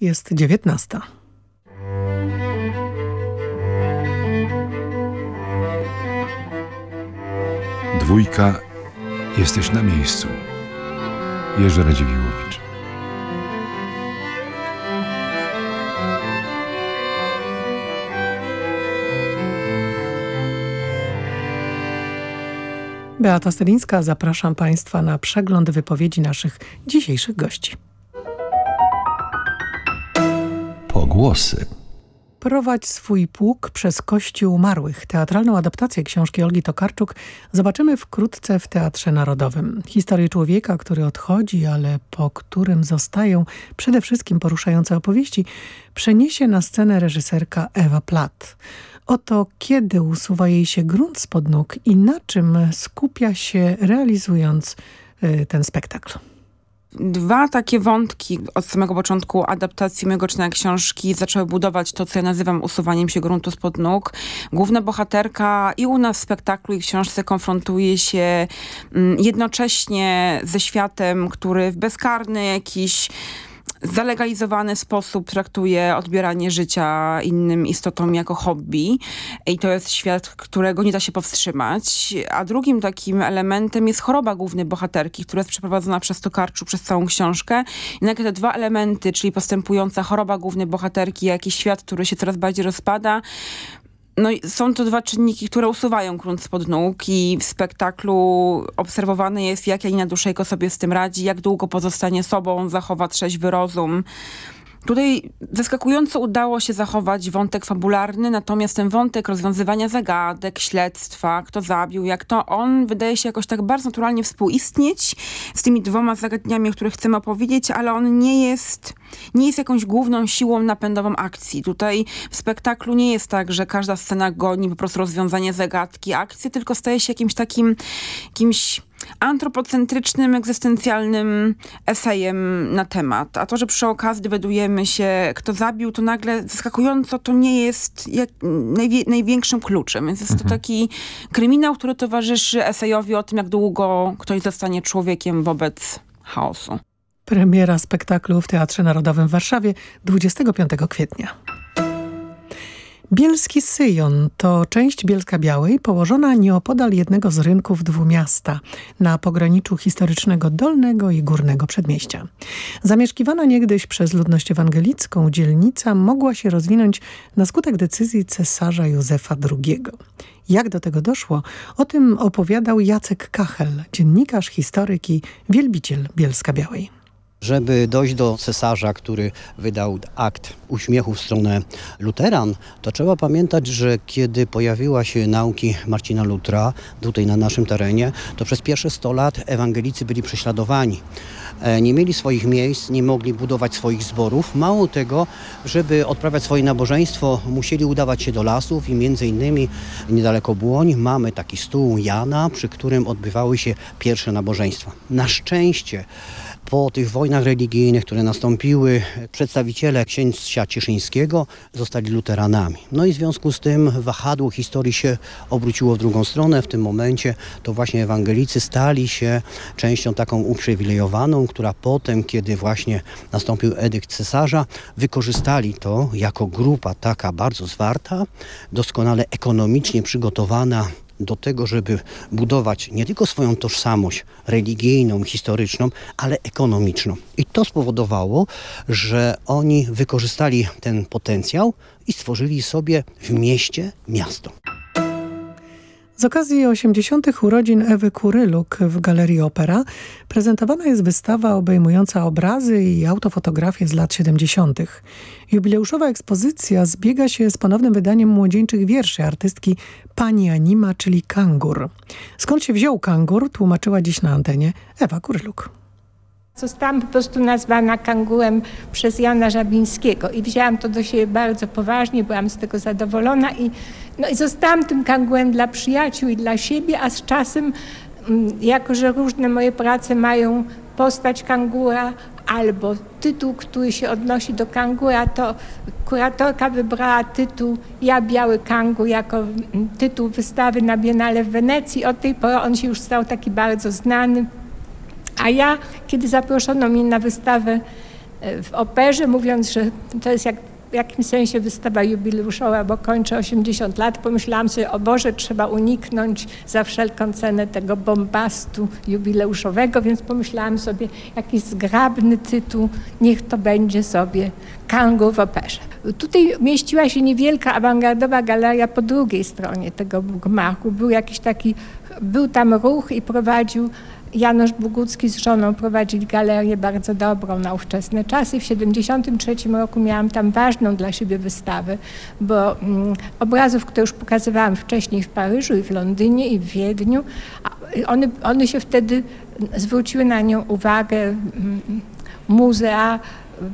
Jest dziewiętnasta. Dwójka, jesteś na miejscu. Jerzy Radziwiłowicz. Beata Stelińska, zapraszam Państwa na przegląd wypowiedzi naszych dzisiejszych gości. Pogłosy. Prowadź swój pług przez kości umarłych. Teatralną adaptację książki Olgi Tokarczuk zobaczymy wkrótce w Teatrze Narodowym. Historię człowieka, który odchodzi, ale po którym zostają przede wszystkim poruszające opowieści, przeniesie na scenę reżyserka Ewa Platt. Oto kiedy usuwa jej się grunt spod nóg i na czym skupia się realizując y, ten spektakl dwa takie wątki od samego początku adaptacji mojego czytania książki zaczęły budować to, co ja nazywam usuwaniem się gruntu spod nóg. Główna bohaterka i u nas w spektaklu i książce konfrontuje się mm, jednocześnie ze światem, który w bezkarny jakiś zalegalizowany sposób traktuje odbieranie życia innym istotom jako hobby i to jest świat, którego nie da się powstrzymać. A drugim takim elementem jest choroba głównej bohaterki, która jest przeprowadzona przez Tokarczu przez całą książkę. Nagle te dwa elementy, czyli postępująca choroba głównej bohaterki, jak i świat, który się coraz bardziej rozpada, no są to dwa czynniki, które usuwają grunt spod nóg i w spektaklu obserwowane jest, jak Janina Duszejko sobie z tym radzi, jak długo pozostanie sobą, zachowa trzeźwy rozum. Tutaj zaskakująco udało się zachować wątek fabularny, natomiast ten wątek rozwiązywania zagadek, śledztwa, kto zabił, jak to on wydaje się jakoś tak bardzo naturalnie współistnieć z tymi dwoma zagadnieniami, o których chcemy opowiedzieć, ale on nie jest, nie jest jakąś główną siłą napędową akcji. Tutaj w spektaklu nie jest tak, że każda scena goni po prostu rozwiązanie zagadki, akcji, tylko staje się jakimś takim, jakimś antropocentrycznym, egzystencjalnym esejem na temat. A to, że przy okazji dowiadujemy się, kto zabił, to nagle zaskakująco to nie jest jak, najwie, największym kluczem. Więc jest mhm. to taki kryminał, który towarzyszy esejowi o tym, jak długo ktoś zostanie człowiekiem wobec chaosu. Premiera spektaklu w Teatrze Narodowym w Warszawie 25 kwietnia. Bielski Syjon to część Bielska Białej położona nieopodal jednego z rynków Dwumiasta na pograniczu historycznego Dolnego i Górnego Przedmieścia. Zamieszkiwana niegdyś przez ludność ewangelicką dzielnica mogła się rozwinąć na skutek decyzji cesarza Józefa II. Jak do tego doszło, o tym opowiadał Jacek Kachel, dziennikarz, historyk i wielbiciel Bielska Białej. Żeby dojść do cesarza, który wydał akt uśmiechu w stronę luteran, to trzeba pamiętać, że kiedy pojawiła się nauki Marcina Lutra tutaj na naszym terenie, to przez pierwsze 100 lat ewangelicy byli prześladowani. E, nie mieli swoich miejsc, nie mogli budować swoich zborów. Mało tego, żeby odprawiać swoje nabożeństwo, musieli udawać się do lasów i między innymi niedaleko Błoń mamy taki stół Jana, przy którym odbywały się pierwsze nabożeństwa. Na szczęście po tych wojnach religijnych, które nastąpiły, przedstawiciele księcia Cieszyńskiego zostali luteranami. No i w związku z tym wahadło historii się obróciło w drugą stronę. W tym momencie to właśnie ewangelicy stali się częścią taką uprzywilejowaną, która potem, kiedy właśnie nastąpił edykt cesarza, wykorzystali to jako grupa taka bardzo zwarta, doskonale ekonomicznie przygotowana do tego, żeby budować nie tylko swoją tożsamość religijną, historyczną, ale ekonomiczną. I to spowodowało, że oni wykorzystali ten potencjał i stworzyli sobie w mieście miasto. Z okazji 80. urodzin Ewy Kuryluk w Galerii Opera prezentowana jest wystawa obejmująca obrazy i autofotografie z lat 70. Jubileuszowa ekspozycja zbiega się z ponownym wydaniem młodzieńczych wierszy artystki Pani Anima, czyli Kangur. Skąd się wziął Kangur, tłumaczyła dziś na antenie Ewa Kuryluk. Zostałam po prostu nazwana kangułem przez Jana Żabińskiego i wzięłam to do siebie bardzo poważnie, byłam z tego zadowolona i, no i zostałam tym kangułem dla przyjaciół i dla siebie, a z czasem, mm, jako że różne moje prace mają postać kangura albo tytuł, który się odnosi do kangura, to kuratorka wybrała tytuł Ja Biały Kangur jako mm, tytuł wystawy na Biennale w Wenecji. Od tej pory on się już stał taki bardzo znany. A ja, kiedy zaproszono mnie na wystawę w operze, mówiąc, że to jest jak w jakimś sensie wystawa jubileuszowa, bo kończę 80 lat, pomyślałam sobie, o Boże, trzeba uniknąć za wszelką cenę tego bombastu jubileuszowego, więc pomyślałam sobie, jakiś zgrabny tytuł, niech to będzie sobie Kango w operze. Tutaj mieściła się niewielka awangardowa galeria po drugiej stronie tego gmachu. Był jakiś taki, był tam ruch i prowadził Janusz Bogucki z żoną prowadzili galerię bardzo dobrą na ówczesne czasy. W 1973 roku miałam tam ważną dla siebie wystawę, bo mm, obrazów, które już pokazywałam wcześniej w Paryżu i w Londynie i w Wiedniu, one, one się wtedy zwróciły na nią uwagę mm, muzea. Mm,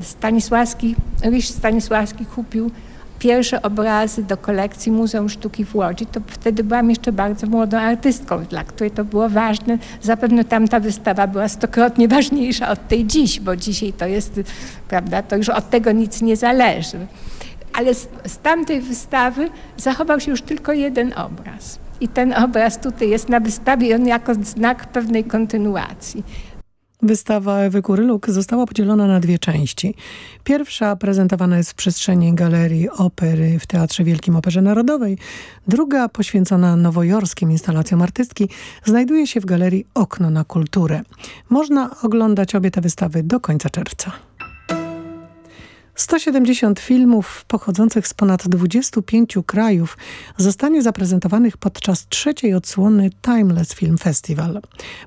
Stanisławski, Ryś Stanisławski kupił pierwsze obrazy do kolekcji Muzeum Sztuki w Łodzi, to wtedy byłam jeszcze bardzo młodą artystką, dla której to było ważne. Zapewne tamta wystawa była stokrotnie ważniejsza od tej dziś, bo dzisiaj to jest, prawda, to już od tego nic nie zależy. Ale z, z tamtej wystawy zachował się już tylko jeden obraz. I ten obraz tutaj jest na wystawie on jako znak pewnej kontynuacji. Wystawa Ewy Kuryluk została podzielona na dwie części. Pierwsza prezentowana jest w przestrzeni Galerii Opery w Teatrze Wielkim Operze Narodowej. Druga, poświęcona nowojorskim instalacjom artystki, znajduje się w Galerii Okno na Kulturę. Można oglądać obie te wystawy do końca czerwca. 170 filmów pochodzących z ponad 25 krajów zostanie zaprezentowanych podczas trzeciej odsłony Timeless Film Festival.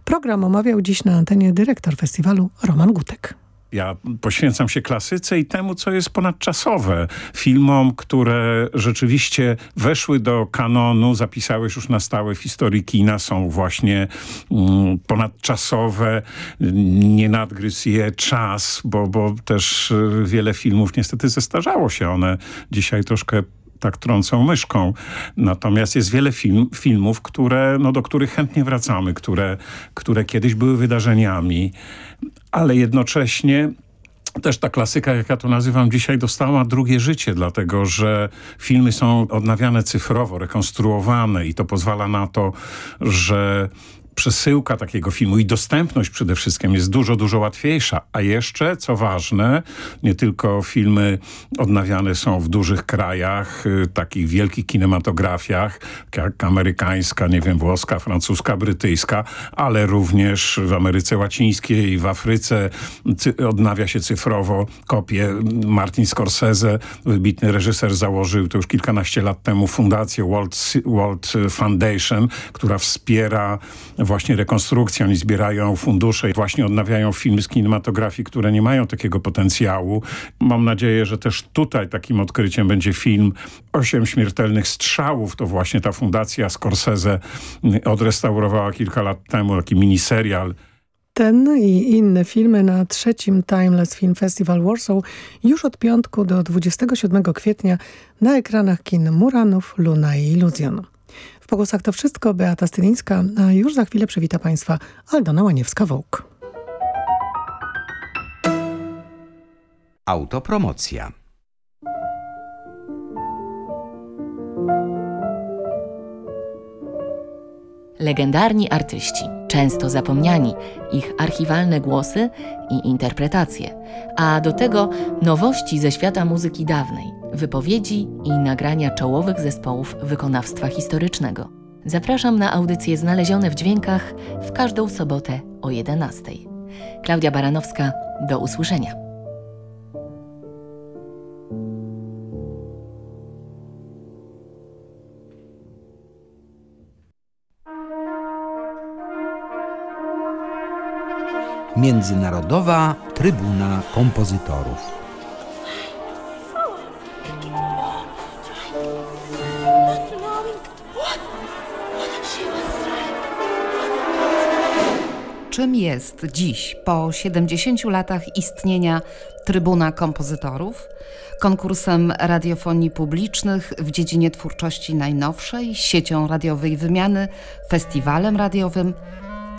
Program omawiał dziś na antenie dyrektor festiwalu Roman Gutek. Ja poświęcam się klasyce i temu, co jest ponadczasowe. Filmom, które rzeczywiście weszły do kanonu, zapisały już na stałe w historii kina, są właśnie mm, ponadczasowe. Nie nadgryzł je czas, bo, bo też y, wiele filmów niestety zestarzało się. One dzisiaj troszkę tak trącą myszką. Natomiast jest wiele film, filmów, które, no, do których chętnie wracamy, które, które kiedyś były wydarzeniami, ale jednocześnie też ta klasyka, jak ja to nazywam dzisiaj, dostała drugie życie, dlatego że filmy są odnawiane cyfrowo, rekonstruowane i to pozwala na to, że przesyłka takiego filmu i dostępność przede wszystkim jest dużo, dużo łatwiejsza. A jeszcze, co ważne, nie tylko filmy odnawiane są w dużych krajach, y, takich wielkich kinematografiach, jak amerykańska, nie wiem, włoska, francuska, brytyjska, ale również w Ameryce Łacińskiej, w Afryce odnawia się cyfrowo kopie. Martin Scorsese, wybitny reżyser, założył to już kilkanaście lat temu fundację Walt, Walt Foundation, która wspiera właśnie rekonstrukcję, oni zbierają fundusze i właśnie odnawiają filmy z kinematografii, które nie mają takiego potencjału. Mam nadzieję, że też tutaj takim odkryciem będzie film Osiem śmiertelnych strzałów. To właśnie ta fundacja Scorsese odrestaurowała kilka lat temu, taki miniserial. Ten i inne filmy na trzecim Timeless Film Festival Warsaw już od piątku do 27 kwietnia na ekranach kin Muranów, Luna i Iluzjon pogłosach to wszystko. Beata Stylińska, a już za chwilę przywita Państwa Aldona Łaniewska-Wołk. Autopromocja. Legendarni artyści, często zapomniani, ich archiwalne głosy i interpretacje, a do tego nowości ze świata muzyki dawnej, wypowiedzi i nagrania czołowych zespołów wykonawstwa historycznego. Zapraszam na audycje znalezione w dźwiękach w każdą sobotę o 11. Klaudia Baranowska, do usłyszenia. Międzynarodowa Trybuna Kompozytorów. Czym jest dziś, po 70 latach istnienia Trybuna Kompozytorów? Konkursem radiofonii publicznych w dziedzinie twórczości najnowszej, siecią radiowej wymiany, festiwalem radiowym,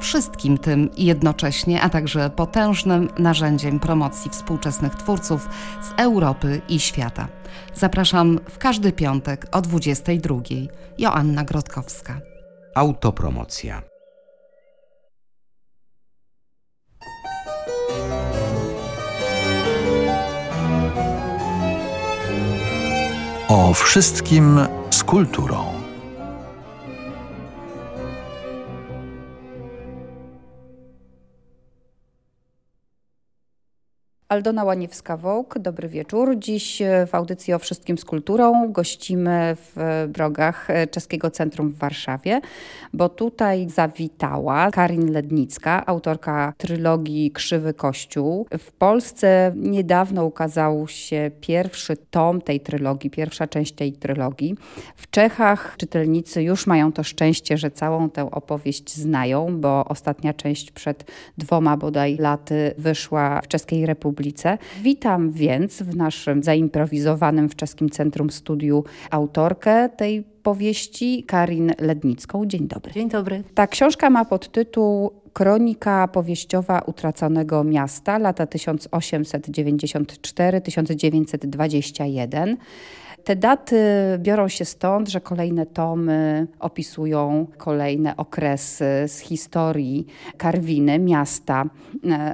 wszystkim tym jednocześnie, a także potężnym narzędziem promocji współczesnych twórców z Europy i świata. Zapraszam w każdy piątek o 22. Joanna Grodkowska. Autopromocja. O wszystkim z kulturą. Aldona Łaniewska-Wołk, dobry wieczór. Dziś w audycji o wszystkim z kulturą gościmy w brogach Czeskiego Centrum w Warszawie, bo tutaj zawitała Karin Lednicka, autorka trylogii Krzywy Kościół. W Polsce niedawno ukazał się pierwszy tom tej trylogii, pierwsza część tej trylogii. W Czechach czytelnicy już mają to szczęście, że całą tę opowieść znają, bo ostatnia część przed dwoma bodaj laty wyszła w Czeskiej Republice Witam więc w naszym zaimprowizowanym w Czeskim Centrum Studiu autorkę tej powieści, Karin Lednicką. Dzień dobry. Dzień dobry. Ta książka ma podtytuł Kronika powieściowa utraconego miasta, lata 1894-1921. Te daty biorą się stąd, że kolejne tomy opisują kolejne okresy z historii Karwiny, miasta,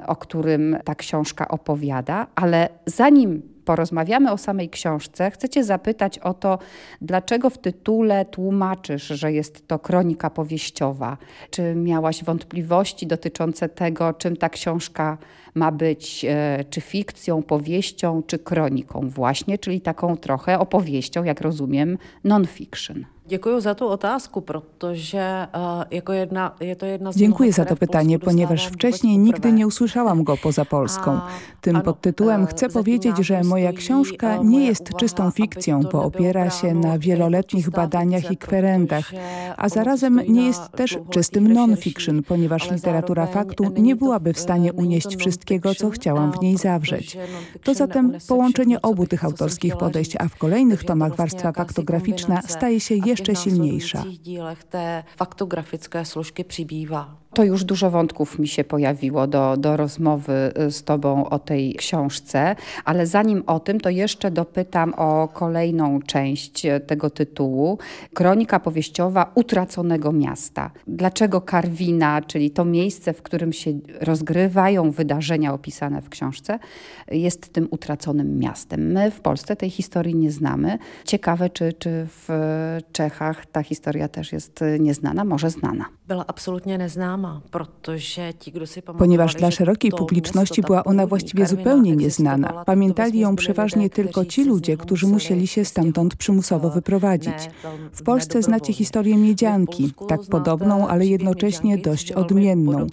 o którym ta książka opowiada, ale zanim porozmawiamy o samej książce, chcę Cię zapytać o to, dlaczego w tytule tłumaczysz, że jest to kronika powieściowa? Czy miałaś wątpliwości dotyczące tego, czym ta książka ma być, czy fikcją, powieścią, czy kroniką właśnie, czyli taką trochę opowieścią, jak rozumiem, non-fiction? Děkuji za tu otázku, protože jako jedna, je to jedna z Dziękuję za to pytanie, ponieważ wcześniej nigdy nie usłyszałam go poza Polską. Tym podtytułem chcę powiedzieć, że moja książka nie jest czystą fikcją, bo opiera się na wieloletnich badaniach i kwerendach, a zarazem nie jest też czystym non-fiction, ponieważ literatura faktu nie byłaby w stanie unieść wszystkiego, co chciałam w niej zawrzeć. To zatem połączenie obu tych autorskich podejść, a w kolejnych tomach warstwa faktograficzna staje się jeszcze ještě silniejsza. dílech té faktografické složky přibývá. To już dużo wątków mi się pojawiło do, do rozmowy z Tobą o tej książce, ale zanim o tym, to jeszcze dopytam o kolejną część tego tytułu. Kronika powieściowa utraconego miasta. Dlaczego Karwina, czyli to miejsce, w którym się rozgrywają wydarzenia opisane w książce, jest tym utraconym miastem? My w Polsce tej historii nie znamy. Ciekawe, czy, czy w Czechach ta historia też jest nieznana, może znana. Była absolutnie nieznana. Ponieważ dla szerokiej publiczności była ona właściwie zupełnie nieznana. Pamiętali ją przeważnie tylko ci ludzie, którzy musieli się stamtąd przymusowo wyprowadzić. W Polsce znacie historię Miedzianki, tak podobną, ale jednocześnie dość odmienną.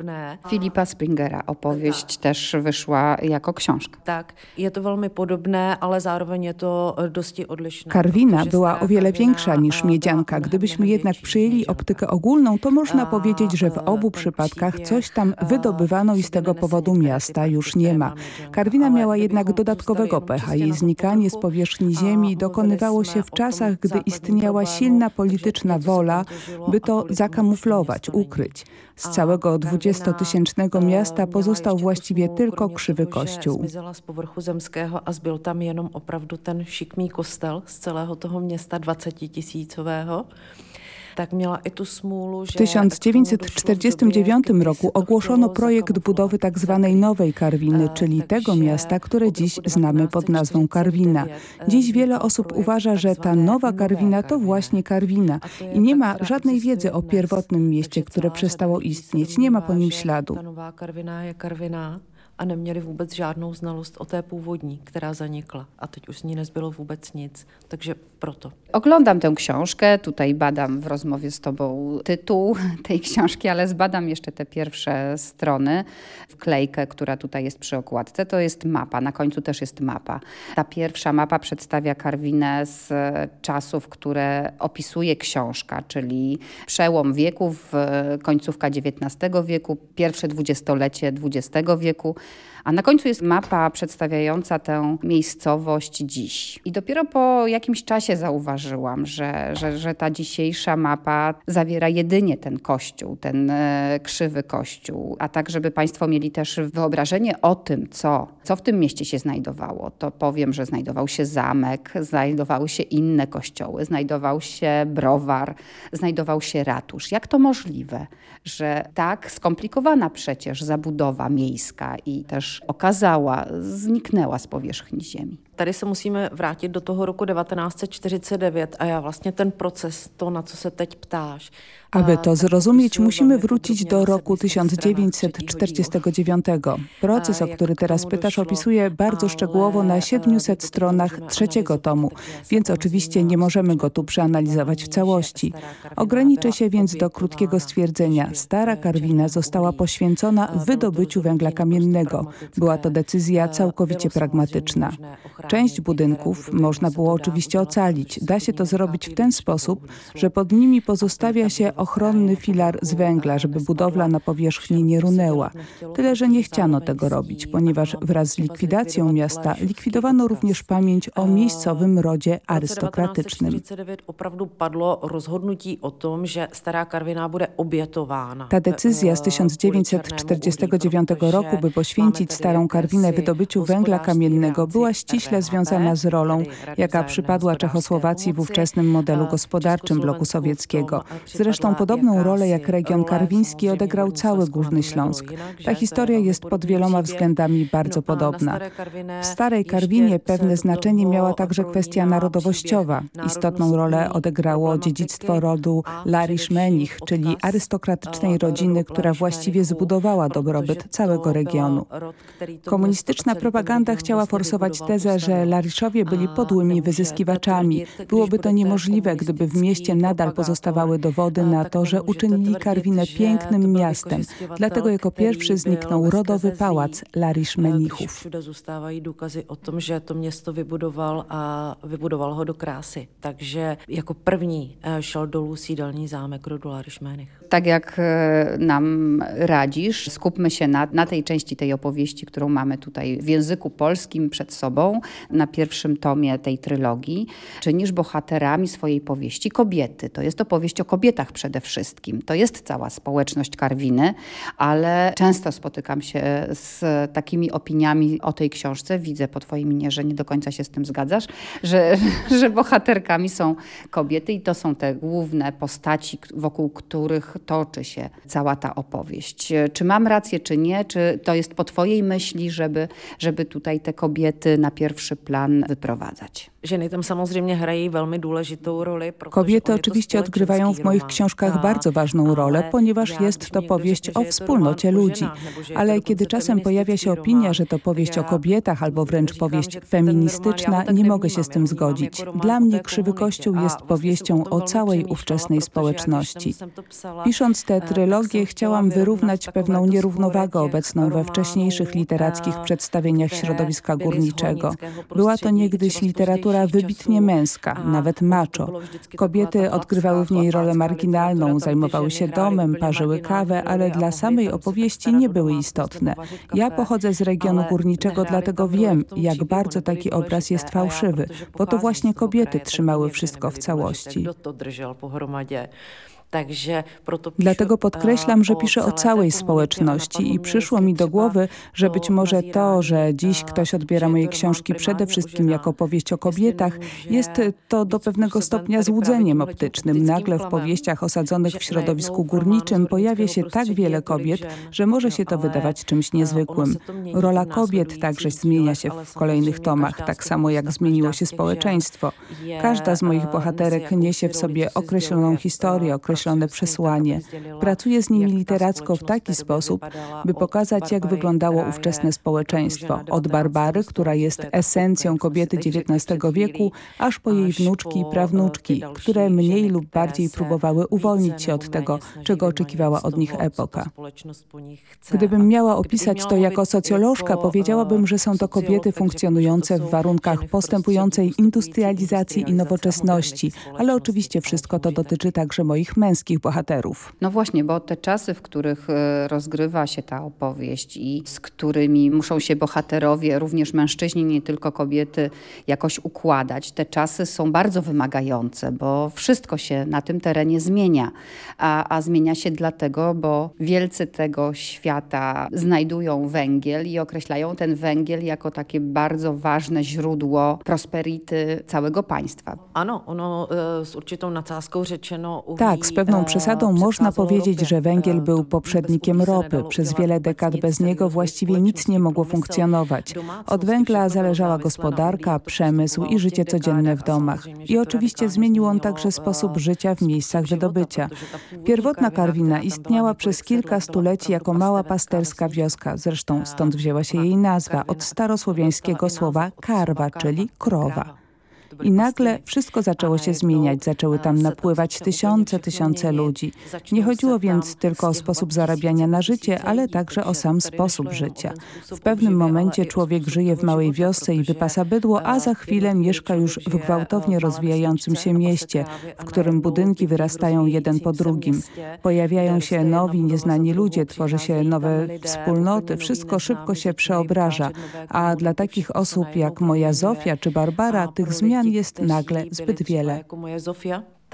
Filipa Springera opowieść też wyszła jako książka. Tak, jest to bardzo podobne, ale zároveň jest to dość odlišné. Karwina była o wiele większa niż Miedzianka. Gdybyśmy jednak przyjęli optykę ogólną, to można powiedzieć, że w obu przypadkach coś tam wydobywano i z tego powodu miasta już nie ma. Karwina miała jednak dodatkowego pecha. Jej znikanie z powierzchni ziemi dokonywało się w czasach, gdy istniała silna polityczna wola, by to zakamuflować, ukryć. Z całego dwudziestotysięcznego miasta pozostał właściwie tylko krzywy kościół. Zmizela z povrchu zemského a zbyl tam jenom opravdu ten šikmý kostel z celého toho města 20 tisícového. Tak w 1949 roku ogłoszono projekt budowy tzw. Tak nowej Karwiny, czyli tego miasta, które dziś znamy pod nazwą Karwina. Dziś wiele osób uważa, że ta nowa Karwina to właśnie Karwina i nie ma żadnej wiedzy o pierwotnym mieście, które przestało istnieć. Nie ma po nim śladu a neměli vůbec žádnou znalost o té původní, která zanikla. A teď už z ní nezbylo vůbec nic. Takže proto. Oglądam tę książkę, tutaj badam w rozmowie z tobą tytuł tej książki, ale zbadam jeszcze te pierwsze strony, wklejkę, która tutaj jest przy okładce. To jest mapa, na końcu też jest mapa. Ta pierwsza mapa przedstawia Karwinę z czasów, które opisuje książka, czyli przełom wieków, końcówka XIX wieku, pierwsze dwudziestolecie XX wieku. A na końcu jest mapa przedstawiająca tę miejscowość dziś. I dopiero po jakimś czasie zauważyłam, że, że, że ta dzisiejsza mapa zawiera jedynie ten kościół, ten e, krzywy kościół. A tak, żeby Państwo mieli też wyobrażenie o tym, co, co w tym mieście się znajdowało, to powiem, że znajdował się zamek, znajdowały się inne kościoły, znajdował się browar, znajdował się ratusz. Jak to możliwe, że tak skomplikowana przecież zabudowa miejska i też okazała, zniknęła z powierzchni ziemi. Tady se musíme vrátit do toho roku 1949 a já vlastně ten proces, to na co se teď ptáš, aby to zrozumieć, musimy wrócić do roku 1949. Proces, o który teraz pytasz, opisuje bardzo szczegółowo na 700 stronach trzeciego tomu, więc oczywiście nie możemy go tu przeanalizować w całości. Ograniczę się więc do krótkiego stwierdzenia. Stara Karwina została poświęcona wydobyciu węgla kamiennego. Była to decyzja całkowicie pragmatyczna. Część budynków można było oczywiście ocalić. Da się to zrobić w ten sposób, że pod nimi pozostawia się ochronny filar z węgla, żeby budowla na powierzchni nie runęła. Tyle, że nie chciano tego robić, ponieważ wraz z likwidacją miasta likwidowano również pamięć o miejscowym rodzie arystokratycznym. Ta decyzja z 1949 roku, by poświęcić Starą Karwinę wydobyciu węgla kamiennego, była ściśle związana z rolą, jaka przypadła Czechosłowacji w ówczesnym modelu gospodarczym bloku sowieckiego. Zresztą podobną rolę jak region karwiński odegrał cały Górny Śląsk. Ta historia jest pod wieloma względami bardzo podobna. W Starej Karwinie pewne znaczenie miała także kwestia narodowościowa. Istotną rolę odegrało dziedzictwo rodu Larisz-Menich, czyli arystokratycznej rodziny, która właściwie zbudowała dobrobyt całego regionu. Komunistyczna propaganda chciała forsować tezę, że Lariszowie byli podłymi wyzyskiwaczami. Byłoby to niemożliwe, gdyby w mieście nadal pozostawały dowody na to, że uczynili Karwinę pięknym miastem. Dlatego jako pierwszy zniknął rodowy pałac Larisz Menichów. Všude zůstávají důkazy o tom, že to město vybudoval a vybudoval ho do krásy. Takže jako první šel dolů sídelní zámek rodu Larišmenich. Tak jak nam radzisz, skupmy się na, na tej części tej opowieści, którą mamy tutaj w języku polskim przed sobą, na pierwszym tomie tej trylogii. Czynisz bohaterami swojej powieści kobiety. To jest opowieść o kobietach przede wszystkim. To jest cała społeczność Karwiny, ale często spotykam się z takimi opiniami o tej książce. Widzę po twojej minie, że nie do końca się z tym zgadzasz, że, że bohaterkami są kobiety i to są te główne postaci, wokół których toczy się cała ta opowieść. Czy mam rację, czy nie? Czy to jest po twojej myśli, żeby, żeby tutaj te kobiety na pierwszy plan wyprowadzać? Kobiety oczywiście odgrywają w moich książkach bardzo ważną rolę, ponieważ jest to powieść o wspólnocie ludzi. Ale kiedy czasem pojawia się opinia, że to powieść o kobietach albo wręcz powieść feministyczna, nie mogę się z tym zgodzić. Dla mnie Krzywy Kościół jest powieścią o całej ówczesnej społeczności. Pisząc tę trylogię chciałam wyrównać pewną nierównowagę obecną we wcześniejszych literackich przedstawieniach środowiska górniczego. Była to niegdyś literatura wybitnie męska, nawet macho. Kobiety odgrywały w niej rolę marginalną, zajmowały się domem, parzyły kawę, ale dla samej opowieści nie były istotne. Ja pochodzę z regionu górniczego, dlatego wiem, jak bardzo taki obraz jest fałszywy, bo to właśnie kobiety trzymały wszystko w całości. Dlatego podkreślam, że piszę o całej społeczności i przyszło mi do głowy, że być może to, że dziś ktoś odbiera moje książki przede wszystkim jako powieść o kobietach, jest to do pewnego stopnia złudzeniem optycznym. Nagle w powieściach osadzonych w środowisku górniczym pojawia się tak wiele kobiet, że może się to wydawać czymś niezwykłym. Rola kobiet także zmienia się w kolejnych tomach, tak samo jak zmieniło się społeczeństwo. Każda z moich bohaterek niesie w sobie określoną historię, określoną określone przesłanie. Pracuję z nimi literacko w taki sposób, by pokazać, jak wyglądało ówczesne społeczeństwo. Od Barbary, która jest esencją kobiety XIX wieku, aż po jej wnuczki i prawnuczki, które mniej lub bardziej próbowały uwolnić się od tego, czego oczekiwała od nich epoka. Gdybym miała opisać to jako socjolożka, powiedziałabym, że są to kobiety funkcjonujące w warunkach postępującej industrializacji i nowoczesności, ale oczywiście wszystko to dotyczy także moich męskich bohaterów. No właśnie, bo te czasy, w których e, rozgrywa się ta opowieść i z którymi muszą się bohaterowie, również mężczyźni, nie tylko kobiety, jakoś układać, te czasy są bardzo wymagające, bo wszystko się na tym terenie zmienia. A, a zmienia się dlatego, bo wielcy tego świata znajdują węgiel i określają ten węgiel jako takie bardzo ważne źródło prosperity całego państwa. Ano, ono e, z určitą nadsázkou řečeno Tak, z pewną przesadą można powiedzieć, że węgiel był poprzednikiem ropy. Przez wiele dekad bez niego właściwie nic nie mogło funkcjonować. Od węgla zależała gospodarka, przemysł i życie codzienne w domach. I oczywiście zmienił on także sposób życia w miejscach wydobycia. Pierwotna Karwina istniała przez kilka stuleci jako mała pasterska wioska. Zresztą stąd wzięła się jej nazwa od starosłowiańskiego słowa karwa, czyli krowa. I nagle wszystko zaczęło się zmieniać, zaczęły tam napływać tysiące, tysiące ludzi. Nie chodziło więc tylko o sposób zarabiania na życie, ale także o sam sposób życia. W pewnym momencie człowiek żyje w małej wiosce i wypasa bydło, a za chwilę mieszka już w gwałtownie rozwijającym się mieście, w którym budynki wyrastają jeden po drugim. Pojawiają się nowi, nieznani ludzie, tworzy się nowe wspólnoty, wszystko szybko się przeobraża, a dla takich osób jak moja Zofia czy Barbara tych zmian jest nagle zbyt wiele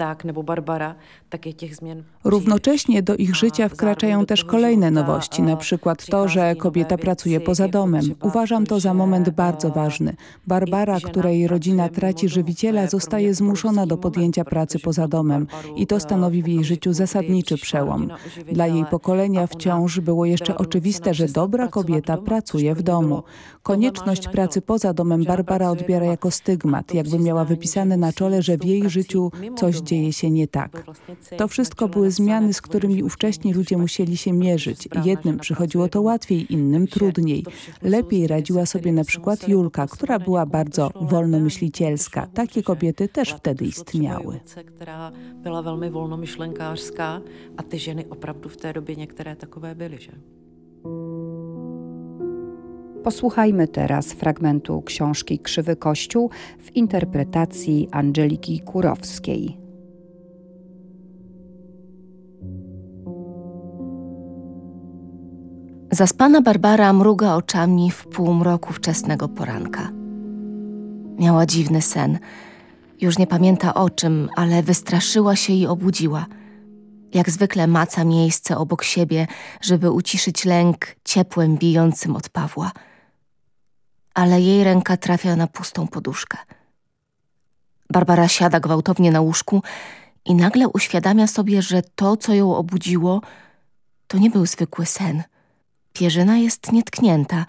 tak, nebo Barbara, takie tych zmian. Równocześnie do ich życia wkraczają też kolejne nowości, na przykład to, że kobieta pracuje poza domem. Uważam to za moment bardzo ważny. Barbara, której rodzina traci żywiciela, zostaje zmuszona do podjęcia pracy poza domem i to stanowi w jej życiu zasadniczy przełom. Dla jej pokolenia wciąż było jeszcze oczywiste, że dobra kobieta pracuje w domu. Konieczność pracy poza domem Barbara odbiera jako stygmat, jakby miała wypisane na czole, że w jej życiu coś dzieje się nie tak. To wszystko były zmiany, z którymi ówcześni ludzie musieli się mierzyć. Jednym przychodziło to łatwiej, innym trudniej. Lepiej radziła sobie na przykład Julka, która była bardzo wolnomyślicielska. Takie kobiety też wtedy istniały. Która była velmi a ty ženy opravdu w té době některé takové byly, že? Posłuchajmy teraz fragmentu książki Krzywy Kościół w interpretacji Angeliki Kurowskiej. Zaspana Barbara mruga oczami w półmroku wczesnego poranka. Miała dziwny sen. Już nie pamięta o czym, ale wystraszyła się i obudziła. Jak zwykle maca miejsce obok siebie, żeby uciszyć lęk ciepłem bijącym od Pawła. Ale jej ręka trafia na pustą poduszkę. Barbara siada gwałtownie na łóżku i nagle uświadamia sobie, że to, co ją obudziło, to nie był zwykły sen – Pierzyna jest nietknięta.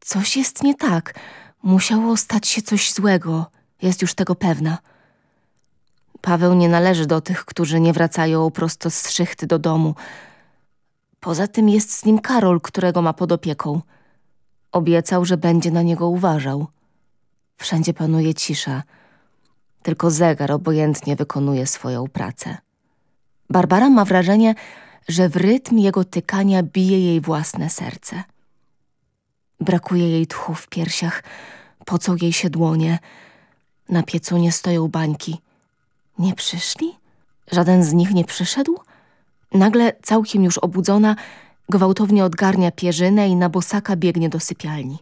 Coś jest nie tak. Musiało stać się coś złego. Jest już tego pewna. Paweł nie należy do tych, którzy nie wracają prosto z szychty do domu. Poza tym jest z nim Karol, którego ma pod opieką. Obiecał, że będzie na niego uważał. Wszędzie panuje cisza. Tylko zegar obojętnie wykonuje swoją pracę. Barbara ma wrażenie, że w rytm jego tykania bije jej własne serce. Brakuje jej tchu w piersiach, pocą jej się dłonie. Na piecu nie stoją bańki. Nie przyszli? Żaden z nich nie przyszedł? Nagle, całkiem już obudzona, gwałtownie odgarnia pierzynę i na bosaka biegnie do sypialni.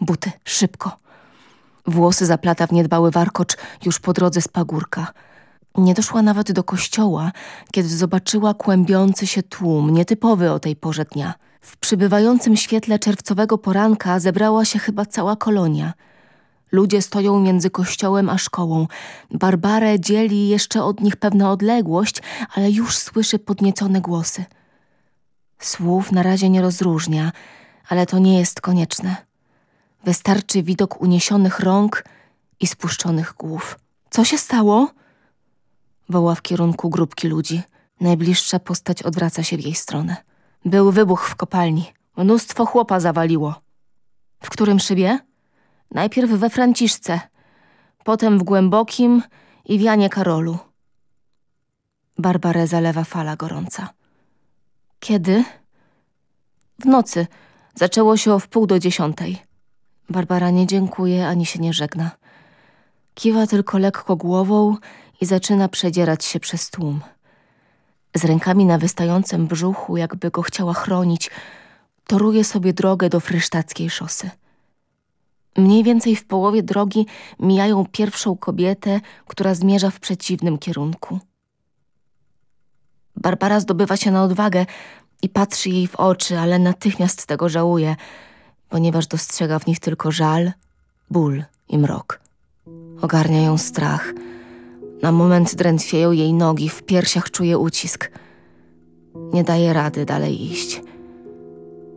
Buty, szybko. Włosy zaplata w niedbały warkocz już po drodze z pagórka – nie doszła nawet do kościoła, kiedy zobaczyła kłębiący się tłum, nietypowy o tej porze dnia. W przybywającym świetle czerwcowego poranka zebrała się chyba cała kolonia. Ludzie stoją między kościołem a szkołą. Barbarę dzieli jeszcze od nich pewna odległość, ale już słyszy podniecone głosy. Słów na razie nie rozróżnia, ale to nie jest konieczne. Wystarczy widok uniesionych rąk i spuszczonych głów. Co się stało? Woła w kierunku grupki ludzi. Najbliższa postać odwraca się w jej stronę. Był wybuch w kopalni. Mnóstwo chłopa zawaliło. W którym szybie? Najpierw we Franciszce, potem w Głębokim i w Janie Karolu. Barbarę zalewa fala gorąca. Kiedy? W nocy. Zaczęło się o wpół do dziesiątej. Barbara nie dziękuje ani się nie żegna. Kiwa tylko lekko głową i zaczyna przedzierać się przez tłum. Z rękami na wystającym brzuchu, jakby go chciała chronić, toruje sobie drogę do frysztackiej szosy. Mniej więcej w połowie drogi mijają pierwszą kobietę, która zmierza w przeciwnym kierunku. Barbara zdobywa się na odwagę i patrzy jej w oczy, ale natychmiast tego żałuje, ponieważ dostrzega w nich tylko żal, ból i mrok. Ogarnia ją strach – Na moment drętwieją jej nogi, w piersiach czuje ucisk. Nie daje rady dalej iść.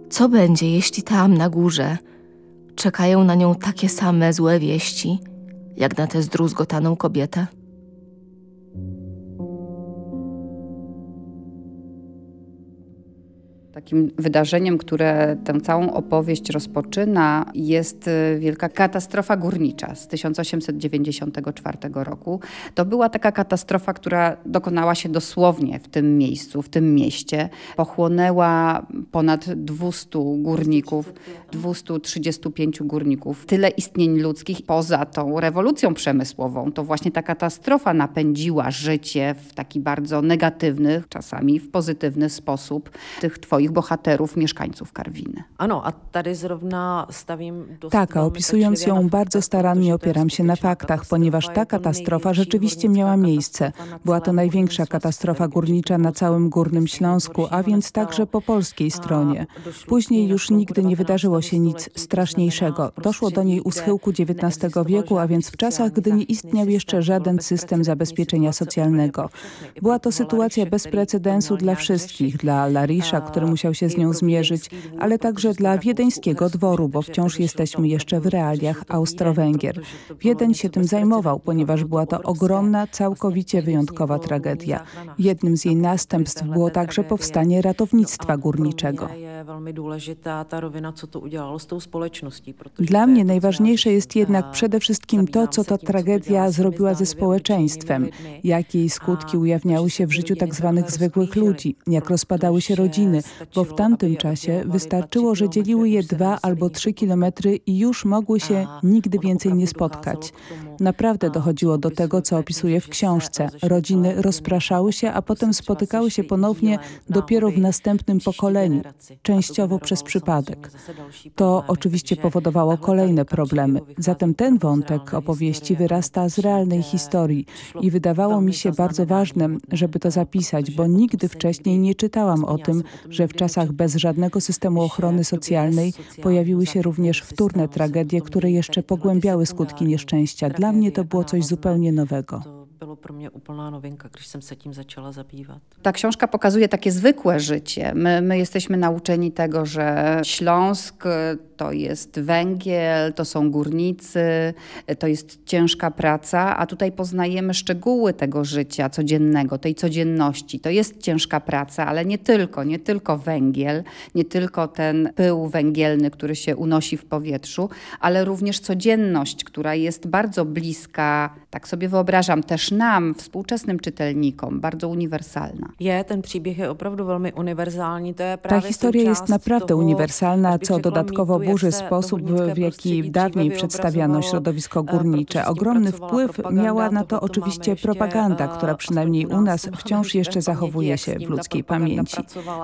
Co będzie, jeśli tam na górze czekają na nią takie same złe wieści, jak na tę zdruzgotaną kobietę? Takim wydarzeniem, które tę całą opowieść rozpoczyna, jest y, wielka katastrofa górnicza z 1894 roku. To była taka katastrofa, która dokonała się dosłownie w tym miejscu, w tym mieście. Pochłonęła ponad 200 górników, 235 górników. Tyle istnień ludzkich poza tą rewolucją przemysłową. To właśnie ta katastrofa napędziła życie w taki bardzo negatywny, czasami w pozytywny sposób tych twoich swoich bohaterów, mieszkańców Karwiny. Ano, a tady zrovna stawím Tak, a opisując ją bardzo starannie opieram się na faktach, ponieważ ta katastrofa rzeczywiście miała miejsce. Była to największa katastrofa górnicza na całym Górnym Śląsku, a więc także po polskiej stronie. Później już nigdy nie wydarzyło się nic straszniejszego. Doszło do niej u schyłku XIX wieku, a więc w czasach, gdy nie istniał jeszcze żaden system zabezpieczenia socjalnego. Była to sytuacja bez precedensu dla wszystkich, dla Larisza, który musiał się z nią zmierzyć, ale także dla wiedeńskiego dworu, bo wciąż jesteśmy jeszcze w realiach Austro-Węgier. Wiedeń się tym zajmował, ponieważ była to ogromna, całkowicie wyjątkowa tragedia. Jednym z jej następstw było także powstanie ratownictwa górniczego. Dla mnie najważniejsze jest jednak przede wszystkim to, co ta tragedia zrobiła ze społeczeństwem, jak jej skutki ujawniały się w życiu tak zwanych zwykłych ludzi, jak rozpadały się rodziny, bo w tamtym czasie wystarczyło, że dzieliły je dwa albo trzy kilometry i już mogły się nigdy więcej nie spotkać. Naprawdę dochodziło do tego, co opisuję w książce. Rodziny rozpraszały się, a potem spotykały się ponownie dopiero w następnym pokoleniu, częściowo przez przypadek. To oczywiście powodowało kolejne problemy. Zatem ten wątek opowieści wyrasta z realnej historii i wydawało mi się bardzo ważne, żeby to zapisać, bo nigdy wcześniej nie czytałam o tym, że w czasach bez żadnego systemu ochrony socjalnej pojawiły się również wtórne tragedie, które jeszcze pogłębiały skutki nieszczęścia. Dla mnie to było coś zupełnie nowego bylo pro mě úplná novinka, když jsem se tím začala zabývat. Ta książka pokazuje takie zwykłe życie. My, my jesteśmy nauczeni tego, że Śląsk to jest węgiel, to są górnicy, to jest ciężka praca, a tutaj poznajemy szczegóły tego życia codziennego, tej codzienności. To jest ciężka praca, ale nie tylko, nie tylko węgiel, nie tylko ten pył węgielny, który się unosi w powietrzu, ale również codzienność, która jest bardzo bliska, tak sobie wyobrażam, też nam, współczesnym czytelnikom, bardzo uniwersalna. Je, ten příběh je opravdu velmi. To je Ta historia jest naprawdę uniwersalna, co dodatkowo burzy sposób, w jaki dawniej przedstawiano środowisko górnicze. Ogromny wpływ miała na to oczywiście propaganda, która przynajmniej u nas wciąż jeszcze zachowuje się w ludzkiej pamięci.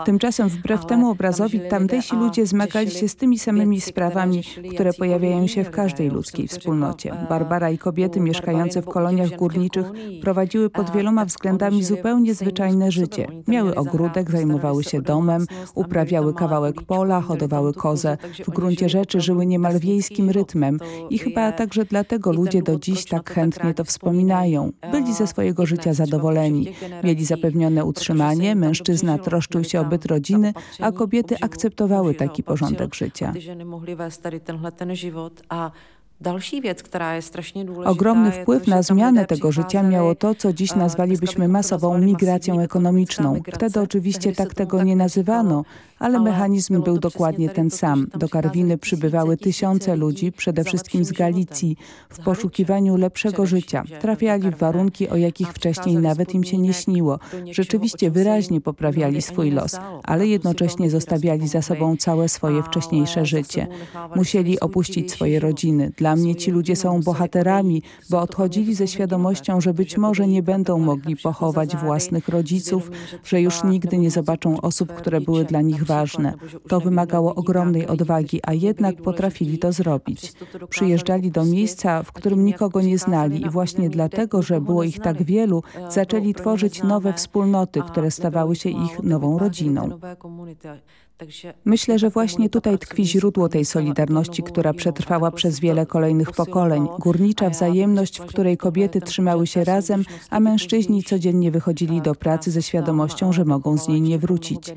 Tymczasem wbrew temu obrazowi tamtejsi ludzie zmagali się z tymi samymi sprawami, które pojawiają się w każdej ludzkiej wspólnocie. Barbara i kobiety mieszkające w koloniach górniczych prowadziły pod wieloma względami zupełnie zwyczajne życie. Miały ogródek, zajmowały się domem, uprawiały kawałek pola, hodowały kozę. W gruncie rzeczy żyły niemal wiejskim rytmem i chyba także dlatego ludzie do dziś tak chętnie to wspominają. Byli ze swojego życia zadowoleni. Mieli zapewnione utrzymanie, mężczyzna troszczył się o byt rodziny, a kobiety akceptowały taki porządek życia. Ogromny wpływ na zmianę tego życia miało to, co dziś nazwalibyśmy masową migracją ekonomiczną. Wtedy oczywiście tak tego nie nazywano, ale mechanizm był dokładnie ten sam. Do Karwiny przybywały tysiące ludzi, przede wszystkim z Galicji, w poszukiwaniu lepszego życia. Trafiali w warunki, o jakich wcześniej nawet im się nie śniło. Rzeczywiście wyraźnie poprawiali swój los, ale jednocześnie zostawiali za sobą całe swoje wcześniejsze życie. Musieli opuścić swoje rodziny. Dla mnie ci ludzie są bohaterami, bo odchodzili ze świadomością, że być może nie będą mogli pochować własnych rodziców, że już nigdy nie zobaczą osób, które były dla nich ważne. To wymagało ogromnej odwagi, a jednak potrafili to zrobić. Przyjeżdżali do miejsca, w którym nikogo nie znali i właśnie dlatego, że było ich tak wielu, zaczęli tworzyć nowe wspólnoty, które stawały się ich nową rodziną. Myślę, że właśnie tutaj tkwi źródło tej solidarności, która przetrwała przez wiele kolejnych pokoleń. Górnicza wzajemność, w której kobiety trzymały się razem, a mężczyźni codziennie wychodzili do pracy ze świadomością, że mogą z niej nie wrócić.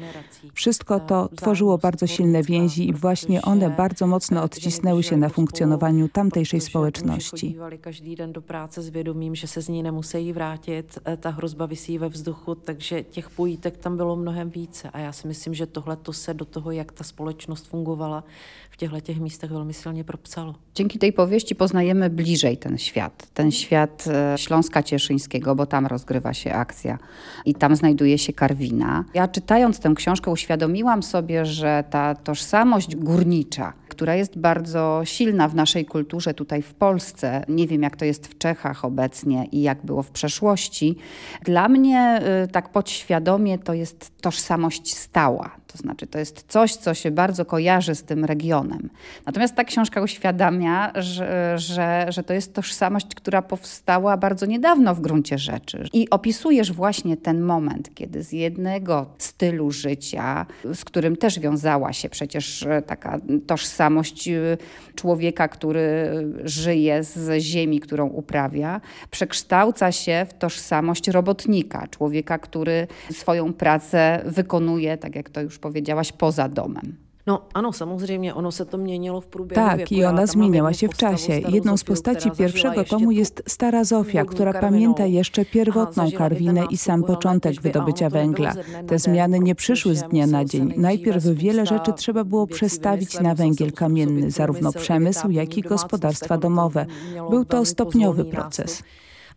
Wszystko to tworzyło bardzo silne więzi i właśnie one bardzo mocno odcisnęły się na funkcjonowaniu tamtejszej społeczności. Každý den do práce s vědomím, že se z ní nemusí vrátit, ta hrozba visí ve vzduchu, takže těch pojítek tam bylo mnohem více. A si myslím, že tohle to se do toho, jak ta společnost fungovala w těchto těch místech velmi silně propsalo. Dzięki tej powieści poznajemy bliżej ten świat. Ten świat e, Śląska Cieszyńskiego, bo tam rozgrywa się akcja i tam znajduje się Karwina. Ja czytając tę książkę uświadomiłam sobie, że ta tożsamość górnicza, która jest bardzo silna w naszej kulturze tutaj w Polsce, nie wiem jak to jest w Czechach obecnie i jak było w przeszłości, dla mnie y, tak podświadomie to jest tożsamość stała. To znaczy to jest coś, co się bardzo kojarzy z tym regionem. Natomiast ta książka uświadamia, że, że, że to jest tożsamość, która powstała bardzo niedawno w gruncie rzeczy. I opisujesz właśnie ten moment, kiedy z jednego stylu życia, z którym też wiązała się przecież e, taka tożsamość e, człowieka, który żyje z ziemi, którą uprawia, przekształca się w tożsamość robotnika, człowieka, który swoją pracę wykonuje, tak jak to już powiedziałaś, poza domem. No, ano, samozřejmě, ono se to měnilo v průběhu Tak, i ona zmieniała się w czasie. Jedną z postaci pierwszego tomu jest stara Zofia, która pamięta jeszcze pierwotną Karwinę i sam początek wydobycia węgla. Te zmiany nie przyszły z dnia na dzień. Najpierw wiele rzeczy trzeba było przestawić na węgiel kamienny, zarówno przemysł, jak i gospodarstwa domowe. Był to stopniowy proces.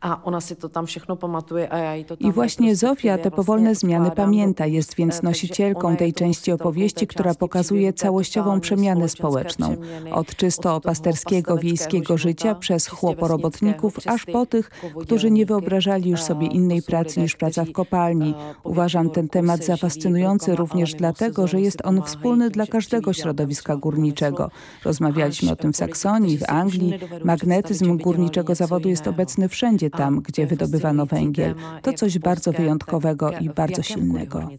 A ona si to tam všechno pamatuje a ja jej to tam I właśnie Zofia te powolne zmiany pamięta, jest więc nosicielką tej części opowieści, która pokazuje całościową przemianę społeczną. Od czysto opasterskiego wiejskiego życia przez chłoporobotników, aż po tych, którzy nie wyobrażali już sobie innej pracy niż praca w kopalni. Uważam ten temat za fascynujący również dlatego, że jest on wspólny dla każdego środowiska górniczego. Rozmawialiśmy o tym w Saksonii, w Anglii. Magnetyzm górniczego zawodu jest obecny wszędzie tam, gdzie wydobywano węgiel. To coś bardzo wyjątkowego i bardzo silnego.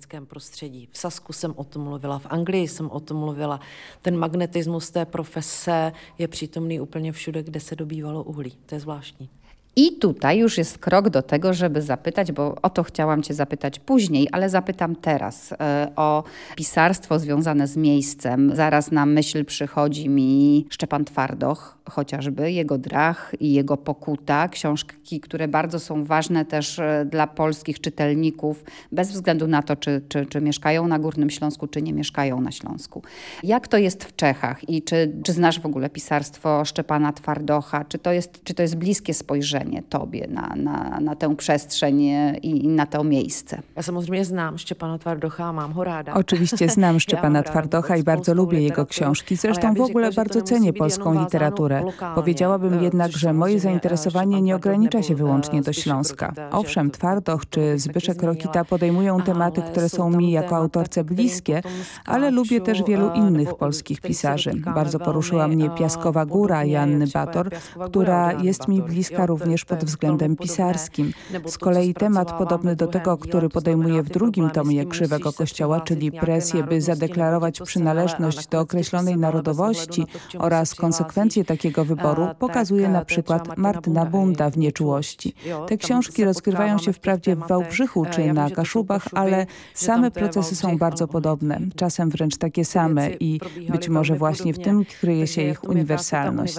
W Sasku jsem o tom mluvila, w Anglii jsem o tom mluvila. Ten magnetismus té profese je přítomný úplně všude, kde se dobývalo uhlí. To je zvláštní. I tutaj już jest krok do tego, żeby zapytać, bo o to chciałam Cię zapytać później, ale zapytam teraz e, o pisarstwo związane z miejscem. Zaraz na myśl przychodzi mi Szczepan Twardoch, chociażby jego Drach i jego Pokuta, książki, które bardzo są ważne też e, dla polskich czytelników, bez względu na to, czy, czy, czy mieszkają na Górnym Śląsku, czy nie mieszkają na Śląsku. Jak to jest w Czechach i czy, czy znasz w ogóle pisarstwo Szczepana Twardocha? Czy to jest, czy to jest bliskie spojrzenie tobie na, na, na tę przestrzeń i, i na to miejsce? Ja samozřejmě znam Szczepana Twardocha, mam ho ráda. Oczywiście znam Szczepana Twardocha i bardzo lubię jego książki. Zresztą w ogóle bardzo cenię polską literaturę. Powiedziałabym jednak, że moje zainteresowanie nie ogranicza się wyłącznie do Śląska. Owszem, Twardoch czy Zbyszek Rokita podejmują tematy, które są mi jako autorce bliskie, ale lubię też wielu innych polskich pisarzy. Bardzo poruszyła mnie Piaskowa Góra Janny Bator, która jest mi bliska również pod względem pisarskim. Z kolei temat podobny do tego, który podejmuje w drugim tomie Krzywego Kościoła, czyli presję, by zadeklarować przynależność do określonej narodowości oraz konsekwencje takiego takiego wyboru pokazuje na przykład Martyna Bunda w Nieczułości. Te książki rozgrywają się wprawdzie w Wałbrzychu czy na Kaszubach, ale same procesy są bardzo podobne, czasem wręcz takie same i być może właśnie w tym kryje się ich uniwersalność.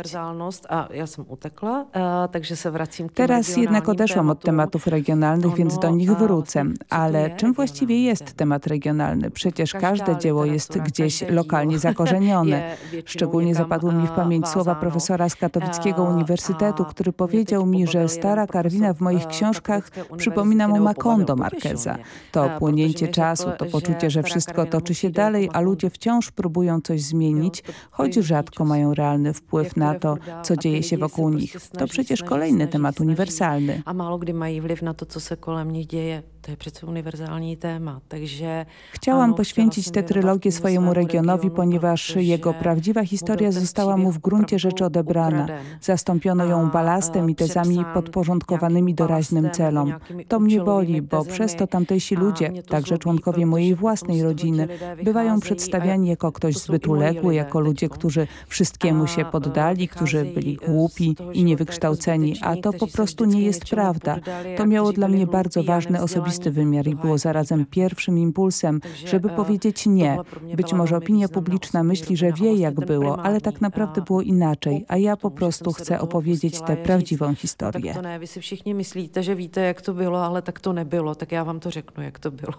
Teraz jednak odeszłam od tematów regionalnych, więc do nich wrócę. Ale czym właściwie jest temat regionalny? Przecież każde dzieło jest gdzieś lokalnie zakorzenione. Szczególnie zapadły mi w pamięć słowa profesora profesora z Katowickiego Uniwersytetu, który powiedział mi, że stara Karwina w moich książkach przypomina mu Macondo Marqueza. To płynięcie czasu, to poczucie, że wszystko toczy się dalej, a ludzie wciąż próbują coś zmienić, choć rzadko mają realny wpływ na to, co dzieje się wokół nich. To przecież kolejny temat uniwersalny. A mało kdy mají vliv na to, co se kolem nich dzieje. To uniwersalny temat. Także Chciałam poświęcić tę trylogię swojemu regionowi, ponieważ jego prawdziwa historia została mu w gruncie rzeczy odebrana. Zastąpiono ją balastem i tezami podporządkowanymi doraźnym celom. To mnie boli, bo przez to tamtejsi ludzie, także członkowie mojej własnej rodziny, bywają przedstawiani jako ktoś zbyt uległy, jako ludzie, którzy wszystkiemu się poddali, którzy byli głupi i niewykształceni, a to po prostu nie jest prawda. To miało dla mnie bardzo ważny osobisty wymiar i było zarazem pierwszym impulsem, żeby powiedzieć nie. Być może opinia publiczna myśli, że wie jak było, ale tak naprawdę było inaczej, a ja po prostu chcę opowiedzieć tę prawdziwą historię. Tak to vy si všichni myslíte, že víte, jak to bylo, ale tak to nebylo, tak já vám to řeknu, jak to bylo.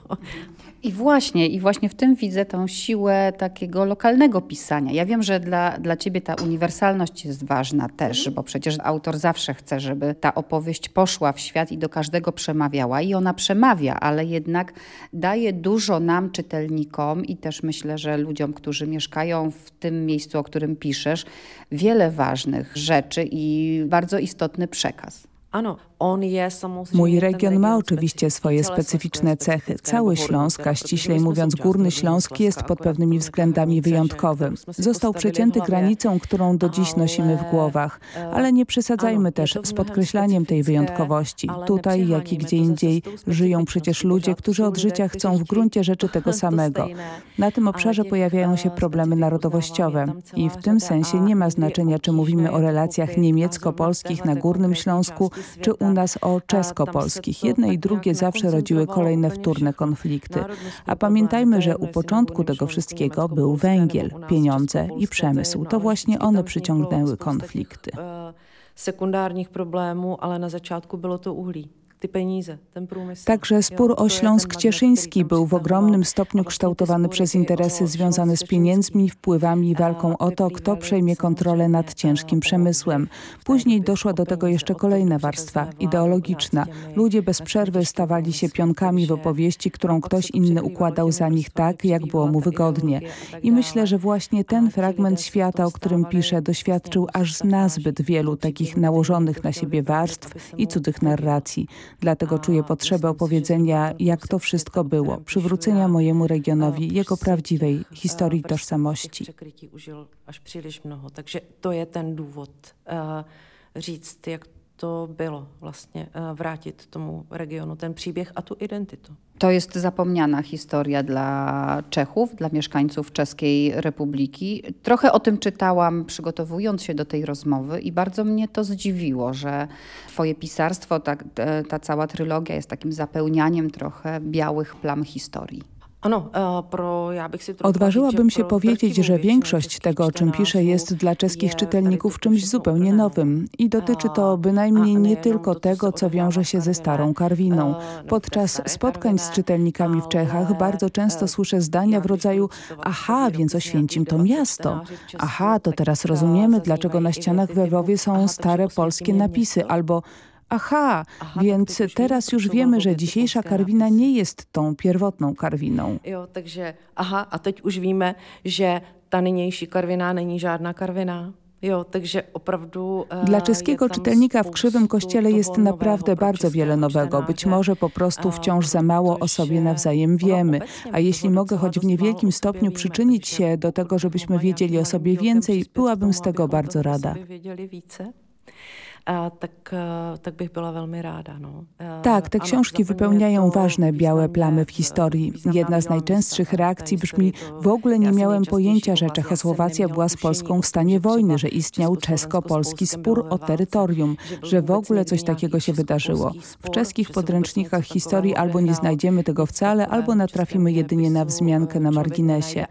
I właśnie, i właśnie w tym widzę tą siłę takiego lokalnego pisania. Ja wiem, że dla, dla ciebie ta uniwersalność jest ważna też, bo przecież autor zawsze chce, żeby ta opowieść poszła w świat i do każdego przemawiała i ona przemawia, ale jednak daje dużo nam, czytelnikom i też myślę, że ludziom, którzy mieszkają w tym miejscu, o którym piszesz, wiele ważnych rzeczy i bardzo istotny przekaz. Ano, Mój region ma oczywiście swoje specyficzne cechy. Cały Śląsk, a ściślej mówiąc Górny Śląsk, jest pod pewnymi względami wyjątkowym. Został przecięty granicą, którą do dziś nosimy w głowach. e, Ale nie przesadzajmy też z podkreślaniem tej wyjątkowości. Tutaj, jak i gdzie indziej, żyją przecież ludzie, którzy od życia chcą w gruncie rzeczy tego samego. Na tym obszarze pojawiają się problemy narodowościowe i w tym sensie nie ma znaczenia, czy mówimy o relacjach niemiecko-polskich na Górnym Śląsku, czy u nas o czesko-polskich. Jedne i tak drugie zawsze rodziły kolejne wtórne konflikty. A pamiętajmy, że u początku tego wszystkiego był węgiel, pieniądze i przemysł. To właśnie one przyciągnęły konflikty. Těch, uh, sekundárních problémů, ale na začátku bylo to uhlí. Także spór o Śląsk Cieszyński był w ogromnym stopniu kształtowany przez interesy związane z pieniędzmi, wpływami i walką o to, kto przejmie kontrolę nad ciężkim przemysłem. Później doszła do tego jeszcze kolejna warstwa ideologiczna. Ludzie bez przerwy stawali się pionkami w opowieści, którą ktoś inny układał za nich tak, jak było mu wygodnie. I myślę, że właśnie ten fragment świata, o którym piszę, doświadczył aż nazbyt wielu takich nałożonych na siebie warstw i cudzych narracji. Dlatego czuję potrzebę opowiedzenia, jak to wszystko było, przywrócenia mojemu regionowi jego prawdziwej historii tożsamości. Překrytí užil až příliš mnoho. Takže to je ten uh, říct, jak to bylo vlastně, uh, vrátit tomu regionu ten příběh a tu identitu. To jest zapomniana historia dla Czechów, dla mieszkańców Czeskiej Republiki. Trochę o tym czytałam, przygotowując się do tej rozmowy, i bardzo mnie to zdziwiło, że Twoje pisarstwo, ta, ta cała trylogia jest takim zapełnianiem trochę białych plam historii. Troufla Odważyłabym się powiedzieć, że większość tego, o czym piszę, jest dla czeskich czytelników czymś zupełnie nowym. I dotyczy to bynajmniej nie tylko tego, co wiąże się ze starą Karwiną. Podczas spotkań z czytelnikami w Czechach bardzo często słyszę zdania w rodzaju aha, więc Oświęcim to miasto. Aha, to teraz rozumiemy, dlaczego na ścianach we Lwowie są stare polskie napisy albo Aha, więc teraz już wiemy, że dzisiejsza Karwina nie jest tą pierwotną Karwiną. Jo, takže aha, a teď už víme, že ta nynější Karviná není žádná Karviná. Jo, takže opravdu, uh, Dla czeskiego czytelnika w Krzywym Kościele jest naprawdę bardzo wiele nowego. Być może po prostu wciąż za mało o sobie nawzajem wiemy. A jeśli mogę choć w niewielkim stopniu przyczynić się do tego, żebyśmy wiedzieli o sobie więcej, byłabym z tego bardzo rada. Tak, tak bych byla velmi ráda. No. Tak, te książki wypełniają ważne białe plamy w historii. Jedna z najczęstszych reakcji brzmi, w ogóle nie miałem pojęcia, że Czechosłowacja była z Polską w stanie wojny, że istniał czesko-polski spór o terytorium, że w ogóle coś takiego się wydarzyło. W czeskich podręcznikach historii albo nie znajdziemy tego wcale, albo natrafimy jedynie na wzmiankę na marginesie.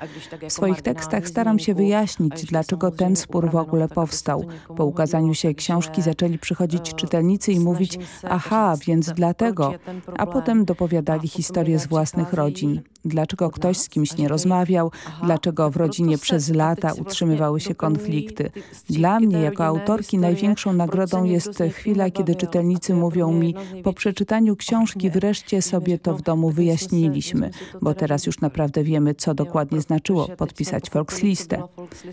W swoich tekstach staram się wyjaśnić, dlaczego ten spór w ogóle powstał. Po ukazaniu się książki zaczęli przychodzić czytelnicy i mówić aha, więc dlatego, a potem dopowiadali historię z własnych rodzin. dlaczego ktoś z kimś nie rozmawiał, dlaczego w rodzinie przez lata utrzymywały się konflikty. Dla mnie, jako autorki, największą nagrodą jest chwila, kiedy czytelnicy mówią mi, po przeczytaniu książki wreszcie sobie to w domu wyjaśniliśmy, bo teraz już naprawdę wiemy, co dokładnie znaczyło podpisać Volkslistę.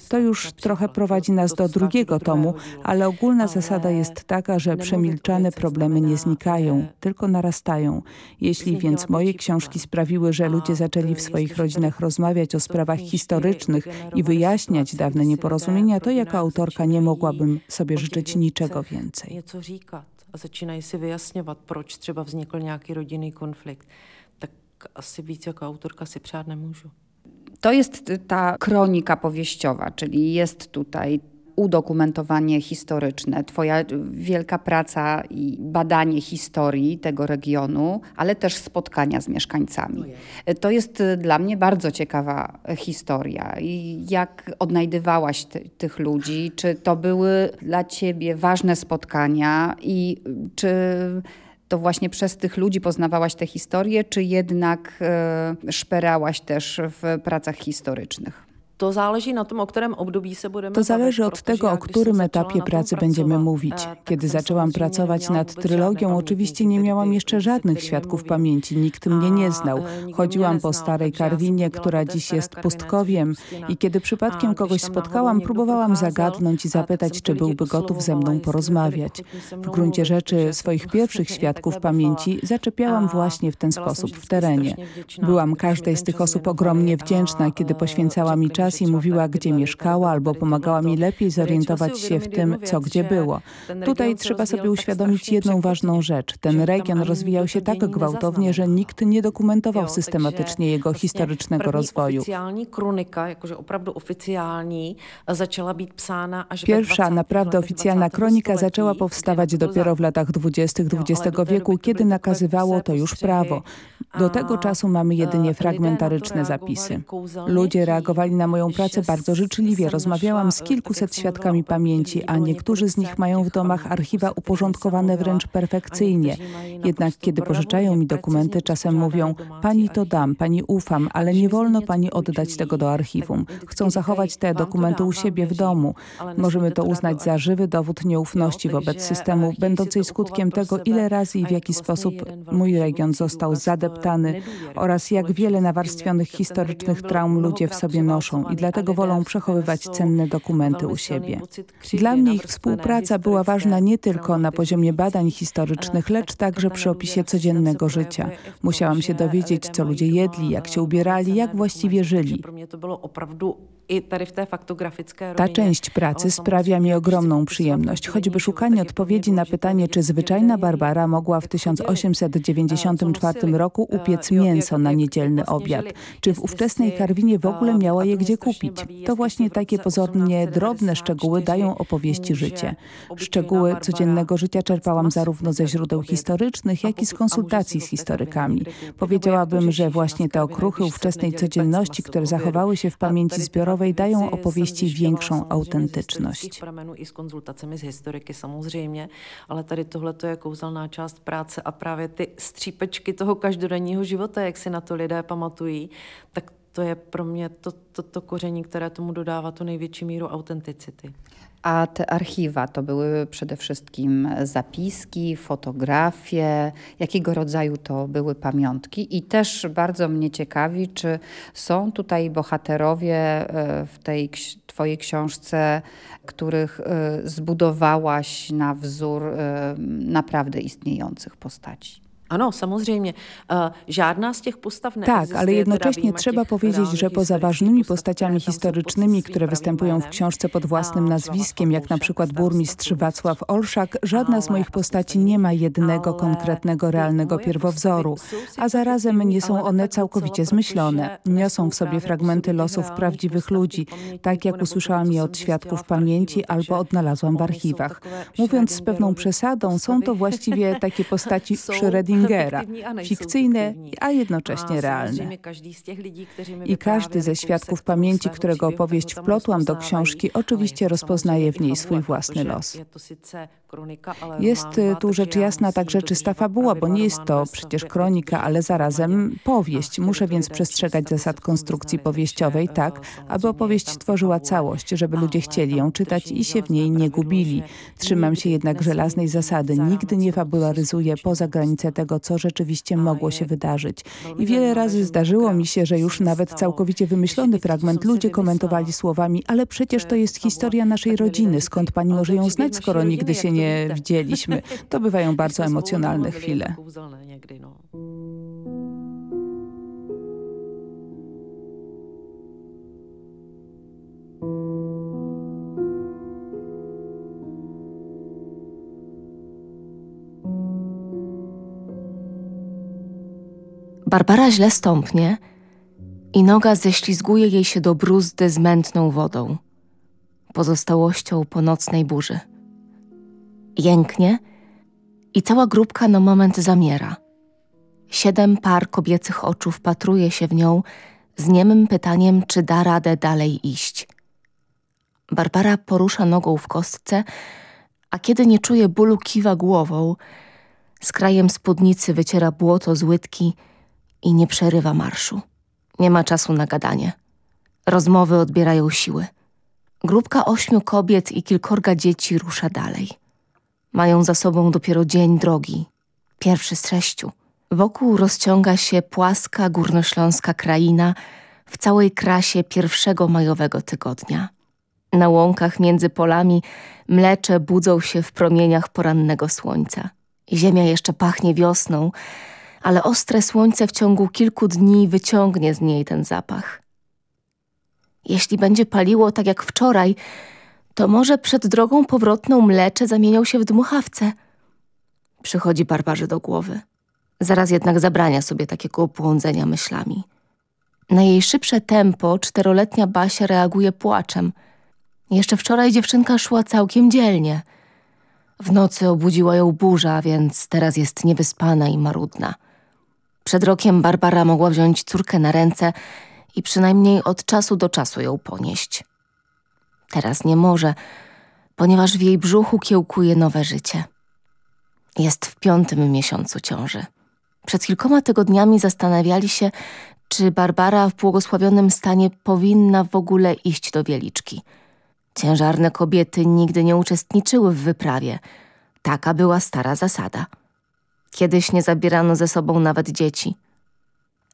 To już trochę prowadzi nas do drugiego tomu, ale ogólna zasada jest taka, że przemilczane problemy nie znikają, tylko narastają. Jeśli więc moje książki sprawiły, że ludzie zaczęli w swoich rodzinach rozmawiać o sprawach historycznych i wyjaśniać dawne nieporozumienia, to jako autorka nie mogłabym sobie życzyć niczego więcej. a začínají si vyjasňovat, proč třeba vznikl nějaký rodinný konflikt, tak asi víc jako autorka si přát nemůžu. To jest ta kronika powieściowa, czyli jest tutaj udokumentowanie historyczne, Twoja wielka praca i badanie historii tego regionu, ale też spotkania z mieszkańcami. To jest dla mnie bardzo ciekawa historia. Jak odnajdywałaś ty, tych ludzi? Czy to były dla Ciebie ważne spotkania i czy to właśnie przez tych ludzi poznawałaś tę historię, czy jednak e, szperałaś też w pracach historycznych? To zależy na tym, o którym období se budeme To zależy od tego, o którym etapie pracy będziemy mówić. Kiedy zaczęłam pracować nad trylogią, oczywiście nie miałam jeszcze żadnych świadków pamięci. Nikt mnie nie znał. Chodziłam po starej Karwinie, która dziś jest pustkowiem i kiedy przypadkiem kogoś spotkałam, próbowałam zagadnąć i zapytać, czy byłby gotów ze mną porozmawiać. W gruncie rzeczy swoich pierwszych świadków pamięci zaczepiałam właśnie w ten sposób w terenie. Byłam każdej z tych osób ogromnie wdzięczna, kiedy poświęcała mi czas i mówiła, gdzie mieszkała albo pomagała mi lepiej zorientować się w tym, co gdzie było. Tutaj trzeba sobie uświadomić jedną ważną rzecz. Ten region rozwijał się tak gwałtownie, że nikt nie dokumentował systematycznie jego historycznego rozwoju. Pierwsza naprawdę oficjalna kronika zaczęła powstawać dopiero w latach dwudziestych XX wieku, kiedy nakazywało to już prawo. Do tego czasu mamy jedynie fragmentaryczne zapisy. Ludzie reagowali na moją moją pracę bardzo życzliwie. Rozmawiałam z kilkuset świadkami pamięci, a niektórzy z nich mają w domach archiwa uporządkowane wręcz perfekcyjnie. Jednak kiedy pożyczają mi dokumenty, czasem mówią, pani to dam, pani ufam, ale nie wolno pani oddać tego do archiwum. Chcą zachować te dokumenty u siebie w domu. Możemy to uznać za żywy dowód nieufności wobec systemu, będącej skutkiem tego, ile razy i w jaki sposób mój region został zadeptany oraz jak wiele nawarstwionych historycznych traum ludzie w sobie noszą i dlatego wolą przechowywać cenne dokumenty u siebie. Dla mnie ich współpraca była ważna nie tylko na poziomie badań historycznych, lecz także przy opisie codziennego życia. Musiałam się dowiedzieć, co ludzie jedli, jak się ubierali, jak właściwie żyli. Ta część pracy sprawia mi ogromną przyjemność, choćby szukanie odpowiedzi na pytanie, czy zwyczajna Barbara mogła w 1894 roku upiec mięso na niedzielny obiad, czy w ówczesnej Karwinie w ogóle miała je gdzie kupić. To właśnie takie pozornie drobne szczegóły dają opowieści życie. Szczegóły codziennego życia czerpałam zarówno ze źródeł historycznych, jak i z konsultacji z historykami. Powiedziałabym, że właśnie te okruchy ówczesnej codzienności, które zachowały się w pamięci zbiorowej, dają opowieści większą autentyczność. z samozřejmě, ale tady tohle to je kouzelná část práce a právě ty střípečky toho každodenního života, jak si na to lidé pamatují, tak to je pro mě to, to, to koření, které tomu dodává tu největší míru autenticity. A te archiwa to były przede wszystkim zapiski, fotografie, jakiego rodzaju to były pamiątki. I też bardzo mnie ciekawi, czy są tutaj bohaterowie e, w tej Twojej książce, których e, zbudowałaś na wzór e, naprawdę istniejących postaci. Ano, samozřejmě. Żadna z tych postaw nie Tak, ale jednocześnie trzeba powiedzieć, że poza ważnymi postaciami historycznymi, które występują w książce pod własnym nazwiskiem, jak na przykład burmistrz Wacław Olszak, żadna z moich postaci nie ma jednego konkretnego, realnego pierwowzoru, a zarazem nie są one całkowicie zmyślone. Niosą w sobie fragmenty losów prawdziwych ludzi, tak jak usłyszałam je od świadków pamięci albo odnalazłam w archiwach. Mówiąc z pewną przesadą, są to właściwie takie postaci Schrödingera, Ingera, fikcyjne, a jednocześnie realne. I każdy ze świadków pamięci, którego opowieść wplotłam do książki, oczywiście rozpoznaje w niej swój własny los. Jest tu rzecz jasna także czysta fabuła, bo nie jest to przecież kronika, ale zarazem powieść. Muszę więc przestrzegać zasad konstrukcji powieściowej tak, aby opowieść tworzyła całość, żeby ludzie chcieli ją czytać i się w niej nie gubili. Trzymam się jednak żelaznej zasady. Nigdy nie fabularyzuję poza granicę tego, co rzeczywiście mogło się wydarzyć. I wiele razy zdarzyło mi się, że już nawet całkowicie wymyślony fragment ludzie komentowali słowami, ale przecież to jest historia naszej rodziny, skąd pani może ją znać, skoro nigdy się nie widzieliśmy. To bywają bardzo emocjonalne chwile. Barbara źle stąpnie i noga ześlizguje jej się do bruzdy z mętną wodą, pozostałością po nocnej burzy. Jęknie i cała grupka na moment zamiera. Siedem par kobiecych oczu wpatruje się w nią z niemym pytaniem, czy da radę dalej iść. Barbara porusza nogą w kostce, a kiedy nie czuje bólu, kiwa głową, z krajem spódnicy wyciera błoto z łydki i nie przerywa marszu. Nie ma czasu na gadanie. Rozmowy odbierają siły. Grupka ośmiu kobiet i kilkorga dzieci rusza dalej. Mają za sobą dopiero dzień drogi, pierwszy z sześciu. Wokół rozciąga się płaska górnośląska kraina w całej krasie pierwszego majowego tygodnia. Na łąkach między polami mlecze budzą się w promieniach porannego słońca. Ziemia jeszcze pachnie wiosną, ale ostre słońce w ciągu kilku dni wyciągnie z niej ten zapach. Jeśli będzie paliło tak jak wczoraj, to może przed drogą powrotną mlecze zamienią się w dmuchawce. Przychodzi Barbarze do głowy. Zaraz jednak zabrania sobie takiego błądzenia myślami. Na jej szybsze tempo czteroletnia Basia reaguje płaczem. Jeszcze wczoraj dziewczynka szła całkiem dzielnie. W nocy obudziła ją burza, więc teraz jest niewyspana i marudna. Przed rokiem Barbara mogła wziąć córkę na ręce i przynajmniej od czasu do czasu ją ponieść. Teraz nie może, ponieważ w jej brzuchu kiełkuje nowe życie. Jest w piątym miesiącu ciąży. Przed kilkoma tygodniami zastanawiali się, czy Barbara w błogosławionym stanie powinna w ogóle iść do Wieliczki. Ciężarne kobiety nigdy nie uczestniczyły w wyprawie. Taka była stara zasada. Kiedyś nie zabierano ze sobą nawet dzieci.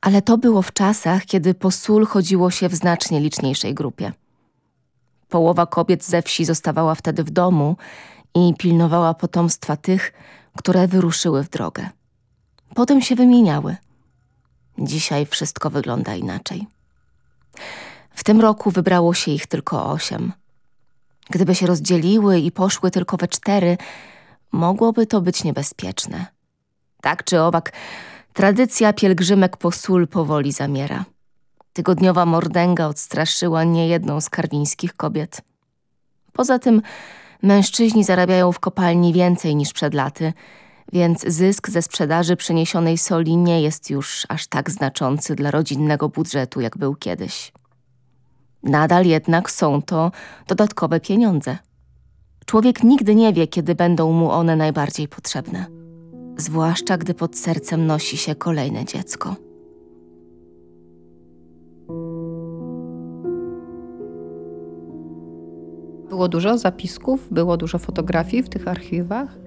Ale to było w czasach, kiedy po sól chodziło się w znacznie liczniejszej grupie. Połowa kobiet ze wsi zostawała wtedy w domu i pilnowała potomstwa tych, które wyruszyły w drogę. Potem się wymieniały. Dzisiaj wszystko wygląda inaczej. W tym roku wybrało się ich tylko osiem. Gdyby się rozdzieliły i poszły tylko we cztery, mogłoby to być niebezpieczne. Tak czy owak, tradycja pielgrzymek po sól powoli zamiera. Tygodniowa mordęga odstraszyła niejedną z karwińskich kobiet. Poza tym mężczyźni zarabiają w kopalni więcej niż przed laty, więc zysk ze sprzedaży przyniesionej soli nie jest już aż tak znaczący dla rodzinnego budżetu, jak był kiedyś. Nadal jednak są to dodatkowe pieniądze. Człowiek nigdy nie wie, kiedy będą mu one najbardziej potrzebne zwłaszcza gdy pod sercem nosi się kolejne dziecko. Było dużo zapisków, było dużo fotografii w tych archiwach?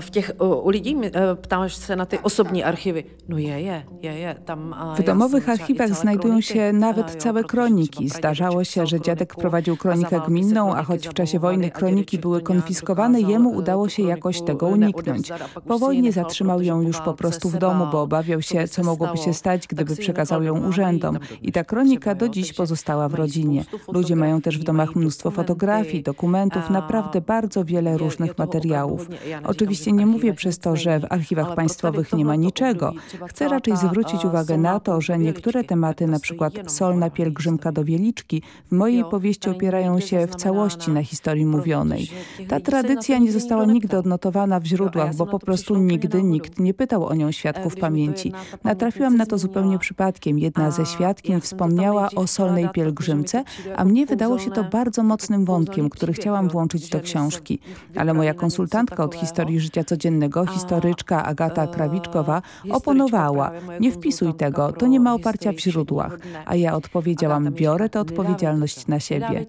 V těch u lidí ptáš se na ty osobní archiwy. No je, je, je, je. Tam, w domowych archiwach znajdują się nawet całe kroniki. Zdarzało się, że dziadek prowadził kronikę gminną, a choć w czasie wojny kroniki były konfiskowane, jemu udało się jakoś tego uniknąć. Po wojnie zatrzymał ją już po prostu w domu, bo obawiał się, co mogłoby się stać, gdyby przekazał ją urzędom. I ta kronika do dziś pozostała w rodzinie. Ludzie mają też w domach mnóstwo fotografii, dokumentów, naprawdę bardzo wiele różnych materiałów. Oczywiście nie mówię przez to, że w archiwach państwowych nie ma niczego. Chcę raczej zwrócić uwagę na to, że niektóre tematy, na przykład solna pielgrzymka do Wieliczki, w mojej powieści opierają się w całości na historii mówionej. Ta tradycja nie została nigdy odnotowana w źródłach, bo po prostu nigdy nikt nie pytał o nią świadków pamięci. Natrafiłam na to zupełnie przypadkiem. Jedna ze świadkiń wspomniała o solnej pielgrzymce, a mnie wydało się to bardzo mocnym wątkiem, który chciałam włączyć do książki. Ale moja konsultantka od historii życia codziennego, historyczka Agata Krawiczkowa, oponowała. Nie wpisuj tego, to nie ma oparcia w źródłach. A ja odpowiedziałam, biorę tę odpowiedzialność na siebie.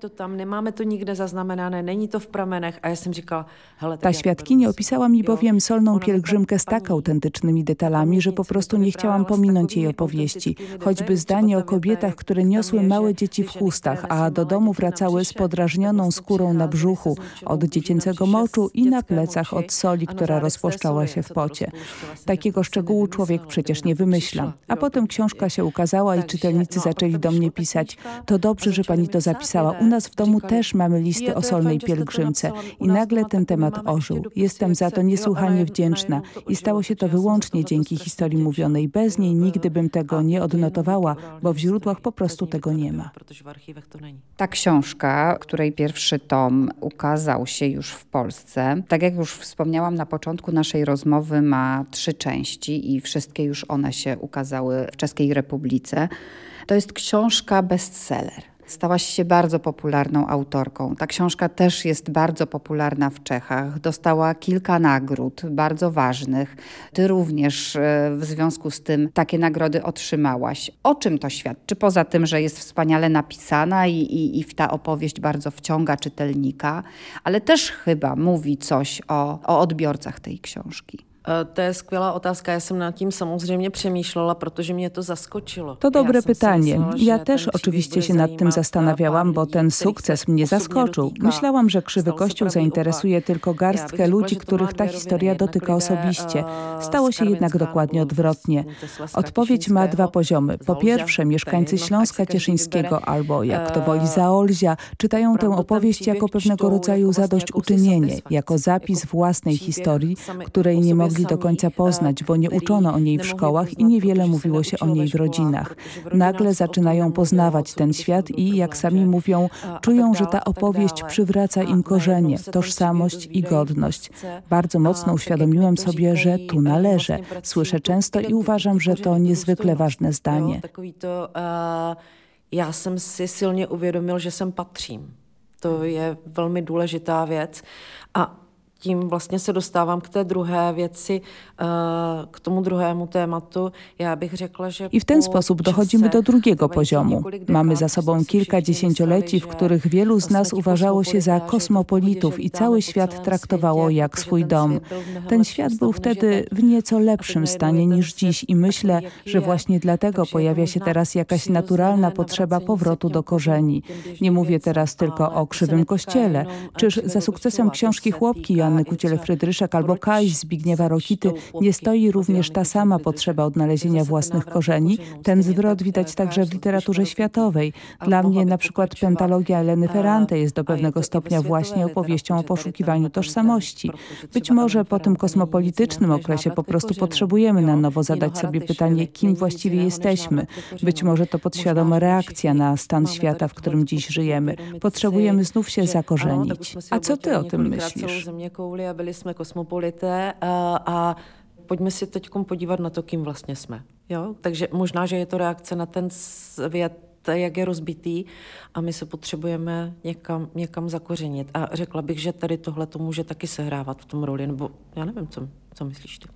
Ta świadkini opisała mi bowiem solną pielgrzymkę z tak autentycznymi detalami, że po prostu nie chciałam pominąć jej opowieści. Choćby zdanie o kobietach, które niosły małe dzieci w chustach, a do domu wracały z podrażnioną skórą na brzuchu, od dziecięcego moczu i na plecach od soli, która rozpłaszczała się w pocie. Takiego szczegółu człowiek przecież nie wymyśla. A potem książka się ukazała i czytelnicy zaczęli do mnie pisać. To dobrze, że pani to zapisała. U nas w domu też mamy listy o solnej pielgrzymce. I nagle ten temat ożył. Jestem za to niesłychanie wdzięczna i stało się to wyłącznie dzięki historii mówionej. Bez niej nigdy bym tego nie odnotowała, bo w źródłach po prostu tego nie ma. Ta książka, której pierwszy tom ukazał się już w Polsce, tak jak już wspomniałam na początku naszej rozmowy, ma trzy części i wszystkie już one się ukazały w Czeskiej Republice. To jest książka bestseller. Stałaś się bardzo popularną autorką. Ta książka też jest bardzo popularna w Czechach. Dostała kilka nagród, bardzo ważnych. Ty również e, w związku z tym takie nagrody otrzymałaś. O czym to świadczy? Poza tym, że jest wspaniale napisana i, i, i ta opowieść bardzo wciąga czytelnika, ale też chyba mówi coś o, o odbiorcach tej książki. E, to je skvělá otázka. Já jsem nad tím samozřejmě přemýšlela, protože mě to zaskočilo. To dobre pytanie. Ja też oczywiście się nad tym zastanawiałam, bo ten sukces mnie zaskoczył. Myślałam, że Krzywy Kościół zainteresuje tylko garstkę ludzi, których ta historia dotyka osobiście. Stało się jednak dokładnie odwrotnie. Odpowiedź ma dwa poziomy. Po pierwsze, mieszkańcy Śląska Cieszyńskiego albo, jak to woli Zaolzia, czytają tę opowieść jako pewnego rodzaju zadośćuczynienie, jako zapis własnej historii, której nie mogli mogli do końca poznać, bo nie uczono o niej w szkołach i niewiele mówiło się o niej w rodzinach. Nagle zaczynają poznawać ten świat i, jak sami mówią, czują, że ta opowieść przywraca im korzenie, tożsamość i godność. Bardzo mocno uświadomiłem sobie, że tu należę. Słyszę często i uważam, że to niezwykle ważne zdanie. Já jsem si silně uvědomil, že sem patřím. To je velmi důležitá věc. A tím vlastně se dostávám k té druhé věci, eh, k tomu druhému tématu. Ja bych řekla, że I w ten sposób dochodzimy do drugiego poziomu. Mamy za sobą kilka dziesięcioleci, w których wielu z nas uważało się za kosmopolitów i cały świat traktowało jak swój dom. Ten świat był wtedy w nieco lepszym stanie niż dziś i myślę, że właśnie dlatego pojawia się teraz jakaś naturalna potrzeba powrotu do korzeni. Nie mówię teraz tylko o krzywym kościele. Czyż za sukcesem książki Chłopki Joanny Kuciel-Frydryszek albo Kaś Zbigniewa Rokity nie stoi również ta sama potrzeba odnalezienia własnych korzeni. Ten zwrot widać także w literaturze światowej. Dla mnie na przykład pentalogia Eleny Ferrante jest do pewnego stopnia właśnie opowieścią o poszukiwaniu tożsamości. Być może po tym kosmopolitycznym okresie po prostu potrzebujemy na nowo zadać sobie pytanie, kim właściwie jesteśmy. Być może to podświadoma reakcja na stan świata, w którym dziś żyjemy. Potrzebujemy znów się zakorzenić. A co ty o tym myślisz? Kouli a byli jsme kosmopolité a, a pojďme si teď podívat na to, kým vlastně jsme. Jo? Takže možná, že je to reakce na ten svět, jak je rozbitý a my se potřebujeme někam, někam zakořenit. A řekla bych, že tady tohle to může taky sehrávat v tom roli, nebo já nevím, co, co myslíš ty.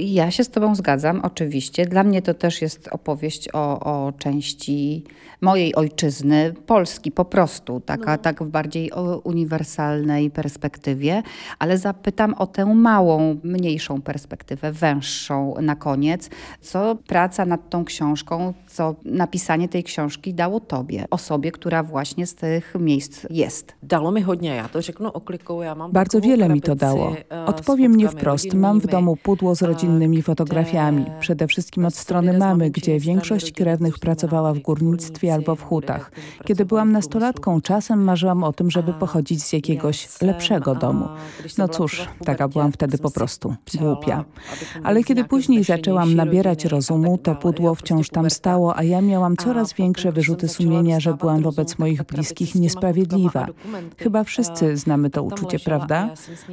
Ja się z Tobą zgadzam, oczywiście. Dla mnie to też jest opowieść o, o części mojej ojczyzny, Polski po prostu, taka, no. tak w bardziej uniwersalnej perspektywie, ale zapytam o tę małą, mniejszą perspektywę, węższą na koniec. Co praca nad tą książką, co napisanie tej książki dało Tobie, osobie, która właśnie z tych miejsc jest? Dało mi hodně, ja to řeknu oklikou, ja mam Bardzo wiele mi to dało. E, Odpowiem nie wprost. Mam w domu pudło z rodzinnymi fotografiami. Przede wszystkim od strony mamy, gdzie większość krewnych pracowała w górnictwie albo w hutach. Kiedy byłam nastolatką, czasem marzyłam o tym, żeby pochodzić z jakiegoś lepszego domu. No cóż, taka byłam wtedy po prostu głupia. Ale kiedy później zaczęłam nabierać rozumu, to pudło wciąż tam stało, a ja miałam coraz większe wyrzuty sumienia, że byłam wobec moich bliskich niesprawiedliwa. Chyba wszyscy znamy to uczucie, prawda?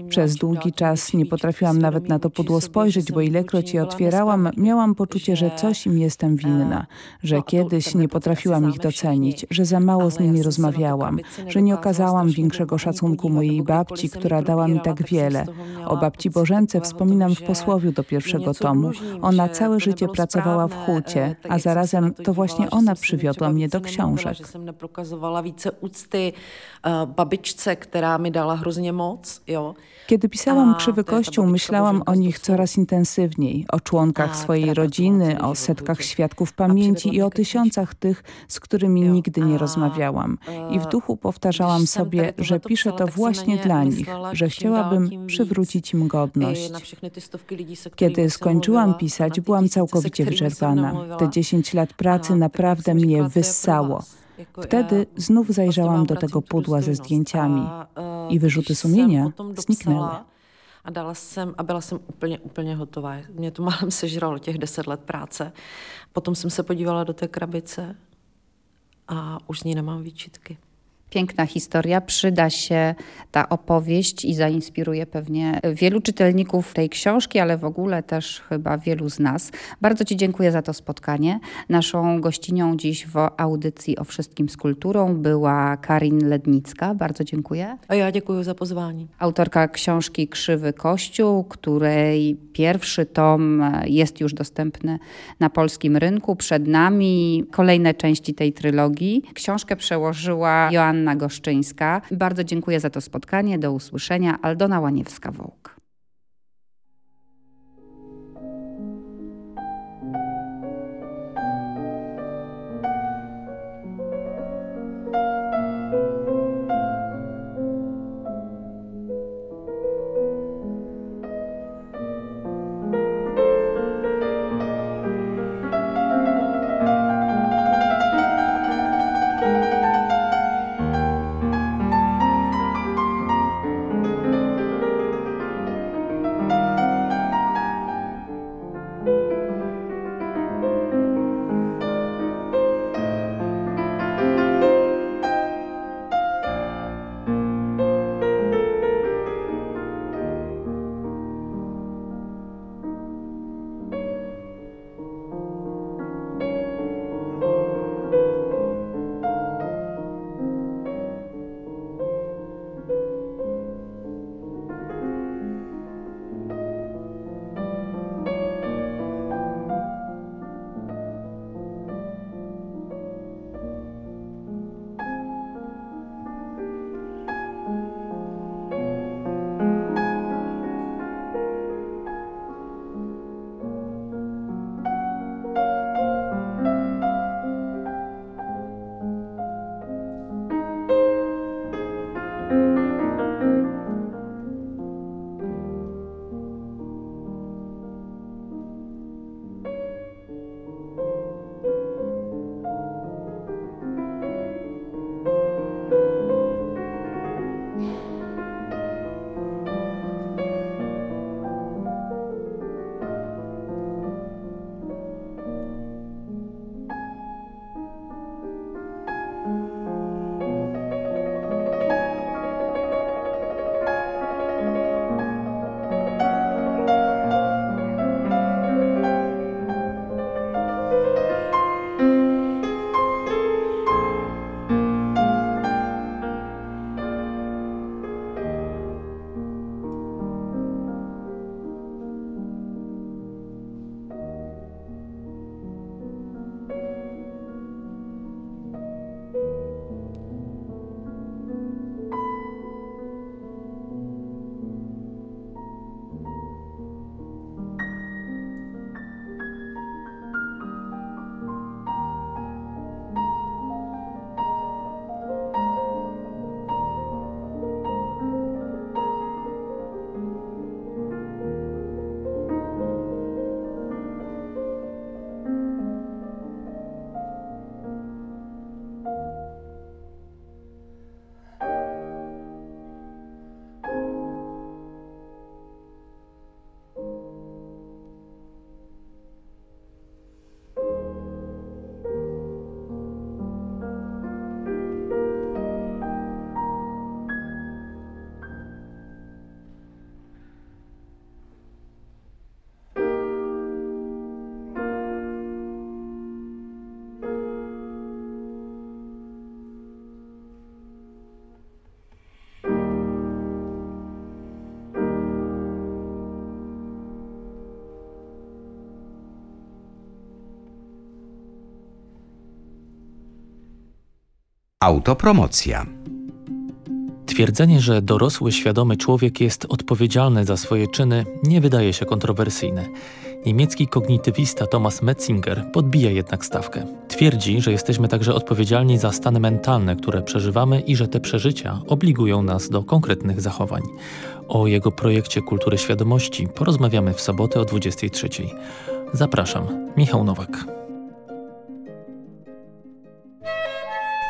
Przez długi czas nie potrafiłam nawet na to pudło spojrzeć, bo ilekroć je otwierałam, miałam poczucie, że coś im jestem winna, że kiedyś nie potrafiłam ich docenić, że za mało z nimi rozmawiałam, że nie okazałam większego szacunku mojej babci, która dała mi tak wiele. O babci Bożence wspominam w posłowiu do pierwszego tomu. Ona całe życie pracowała w hucie, a zarazem to właśnie ona przywiodła mnie do książek. Pokazywała více úcty babičce, która mi dała hrozně moc. Jo. Kiedy pisałam Krzywy Kościół, myślałam o nich coraz intensywniej, o członkach swojej rodziny, o setkach świadków pamięci i o tysiącach tych, z którymi nigdy nie rozmawiałam. I w duchu powtarzałam sobie, że piszę to właśnie dla nich, że chciałabym przywrócić im godność. Kiedy skończyłam pisać, byłam całkowicie wyczerpana. Te 10 lat pracy naprawdę mnie wyssało. Wtedy znów zajrzałam do tego pudła ze zdjęciami i wyrzuty sumienia zniknęły. A dala jsem, a byla jsem úplně, úplně hotová. Mě to málem sežralo těch deset let práce. Potom jsem se podívala do té krabice a už z ní nemám výčitky. Piękna historia, przyda się ta opowieść i zainspiruje pewnie wielu czytelników tej książki, ale w ogóle też chyba wielu z nas. Bardzo Ci dziękuję za to spotkanie. Naszą gościnią dziś w audycji o wszystkim z kulturą była Karin Lednicka. Bardzo dziękuję. A ja dziękuję za pozwanie. Autorka książki Krzywy Kościół, której pierwszy tom jest już dostępny na polskim rynku. Przed nami kolejne części tej trylogii. Książkę przełożyła Joanna Anna Goszczyńska. Bardzo dziękuję za to spotkanie. Do usłyszenia. Aldona Łaniewska-Wołk. Autopromocja. Twierdzenie, że dorosły, świadomy człowiek jest odpowiedzialny za swoje czyny, nie wydaje się kontrowersyjne. Niemiecki kognitywista Thomas Metzinger podbija jednak stawkę. Twierdzi, że jesteśmy także odpowiedzialni za stany mentalne, które przeżywamy i że te przeżycia obligują nas do konkretnych zachowań. O jego projekcie Kultury Świadomości porozmawiamy w sobotę o 23. Zapraszam, Michał Nowak.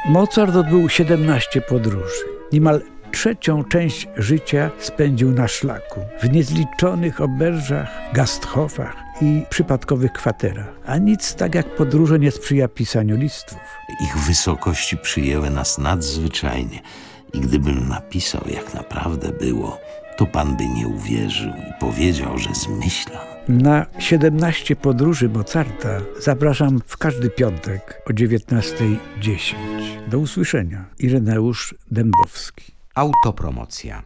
Mozart odbył 17 podróży. Niemal trzecią część życia spędził na szlaku, w niezliczonych oberżach, gasthofach i przypadkowych kwaterach. A nic tak jak podróże nie sprzyja pisaniu listów. Ich wysokości przyjęły nas nadzwyczajnie i gdybym napisał jak naprawdę było, to pan by nie uwierzył i powiedział, że zmyślam. Na 17 podróży Mozarta zapraszam w każdy piątek o 19.10. Do usłyszenia. Ireneusz Dębowski. Autopromocja.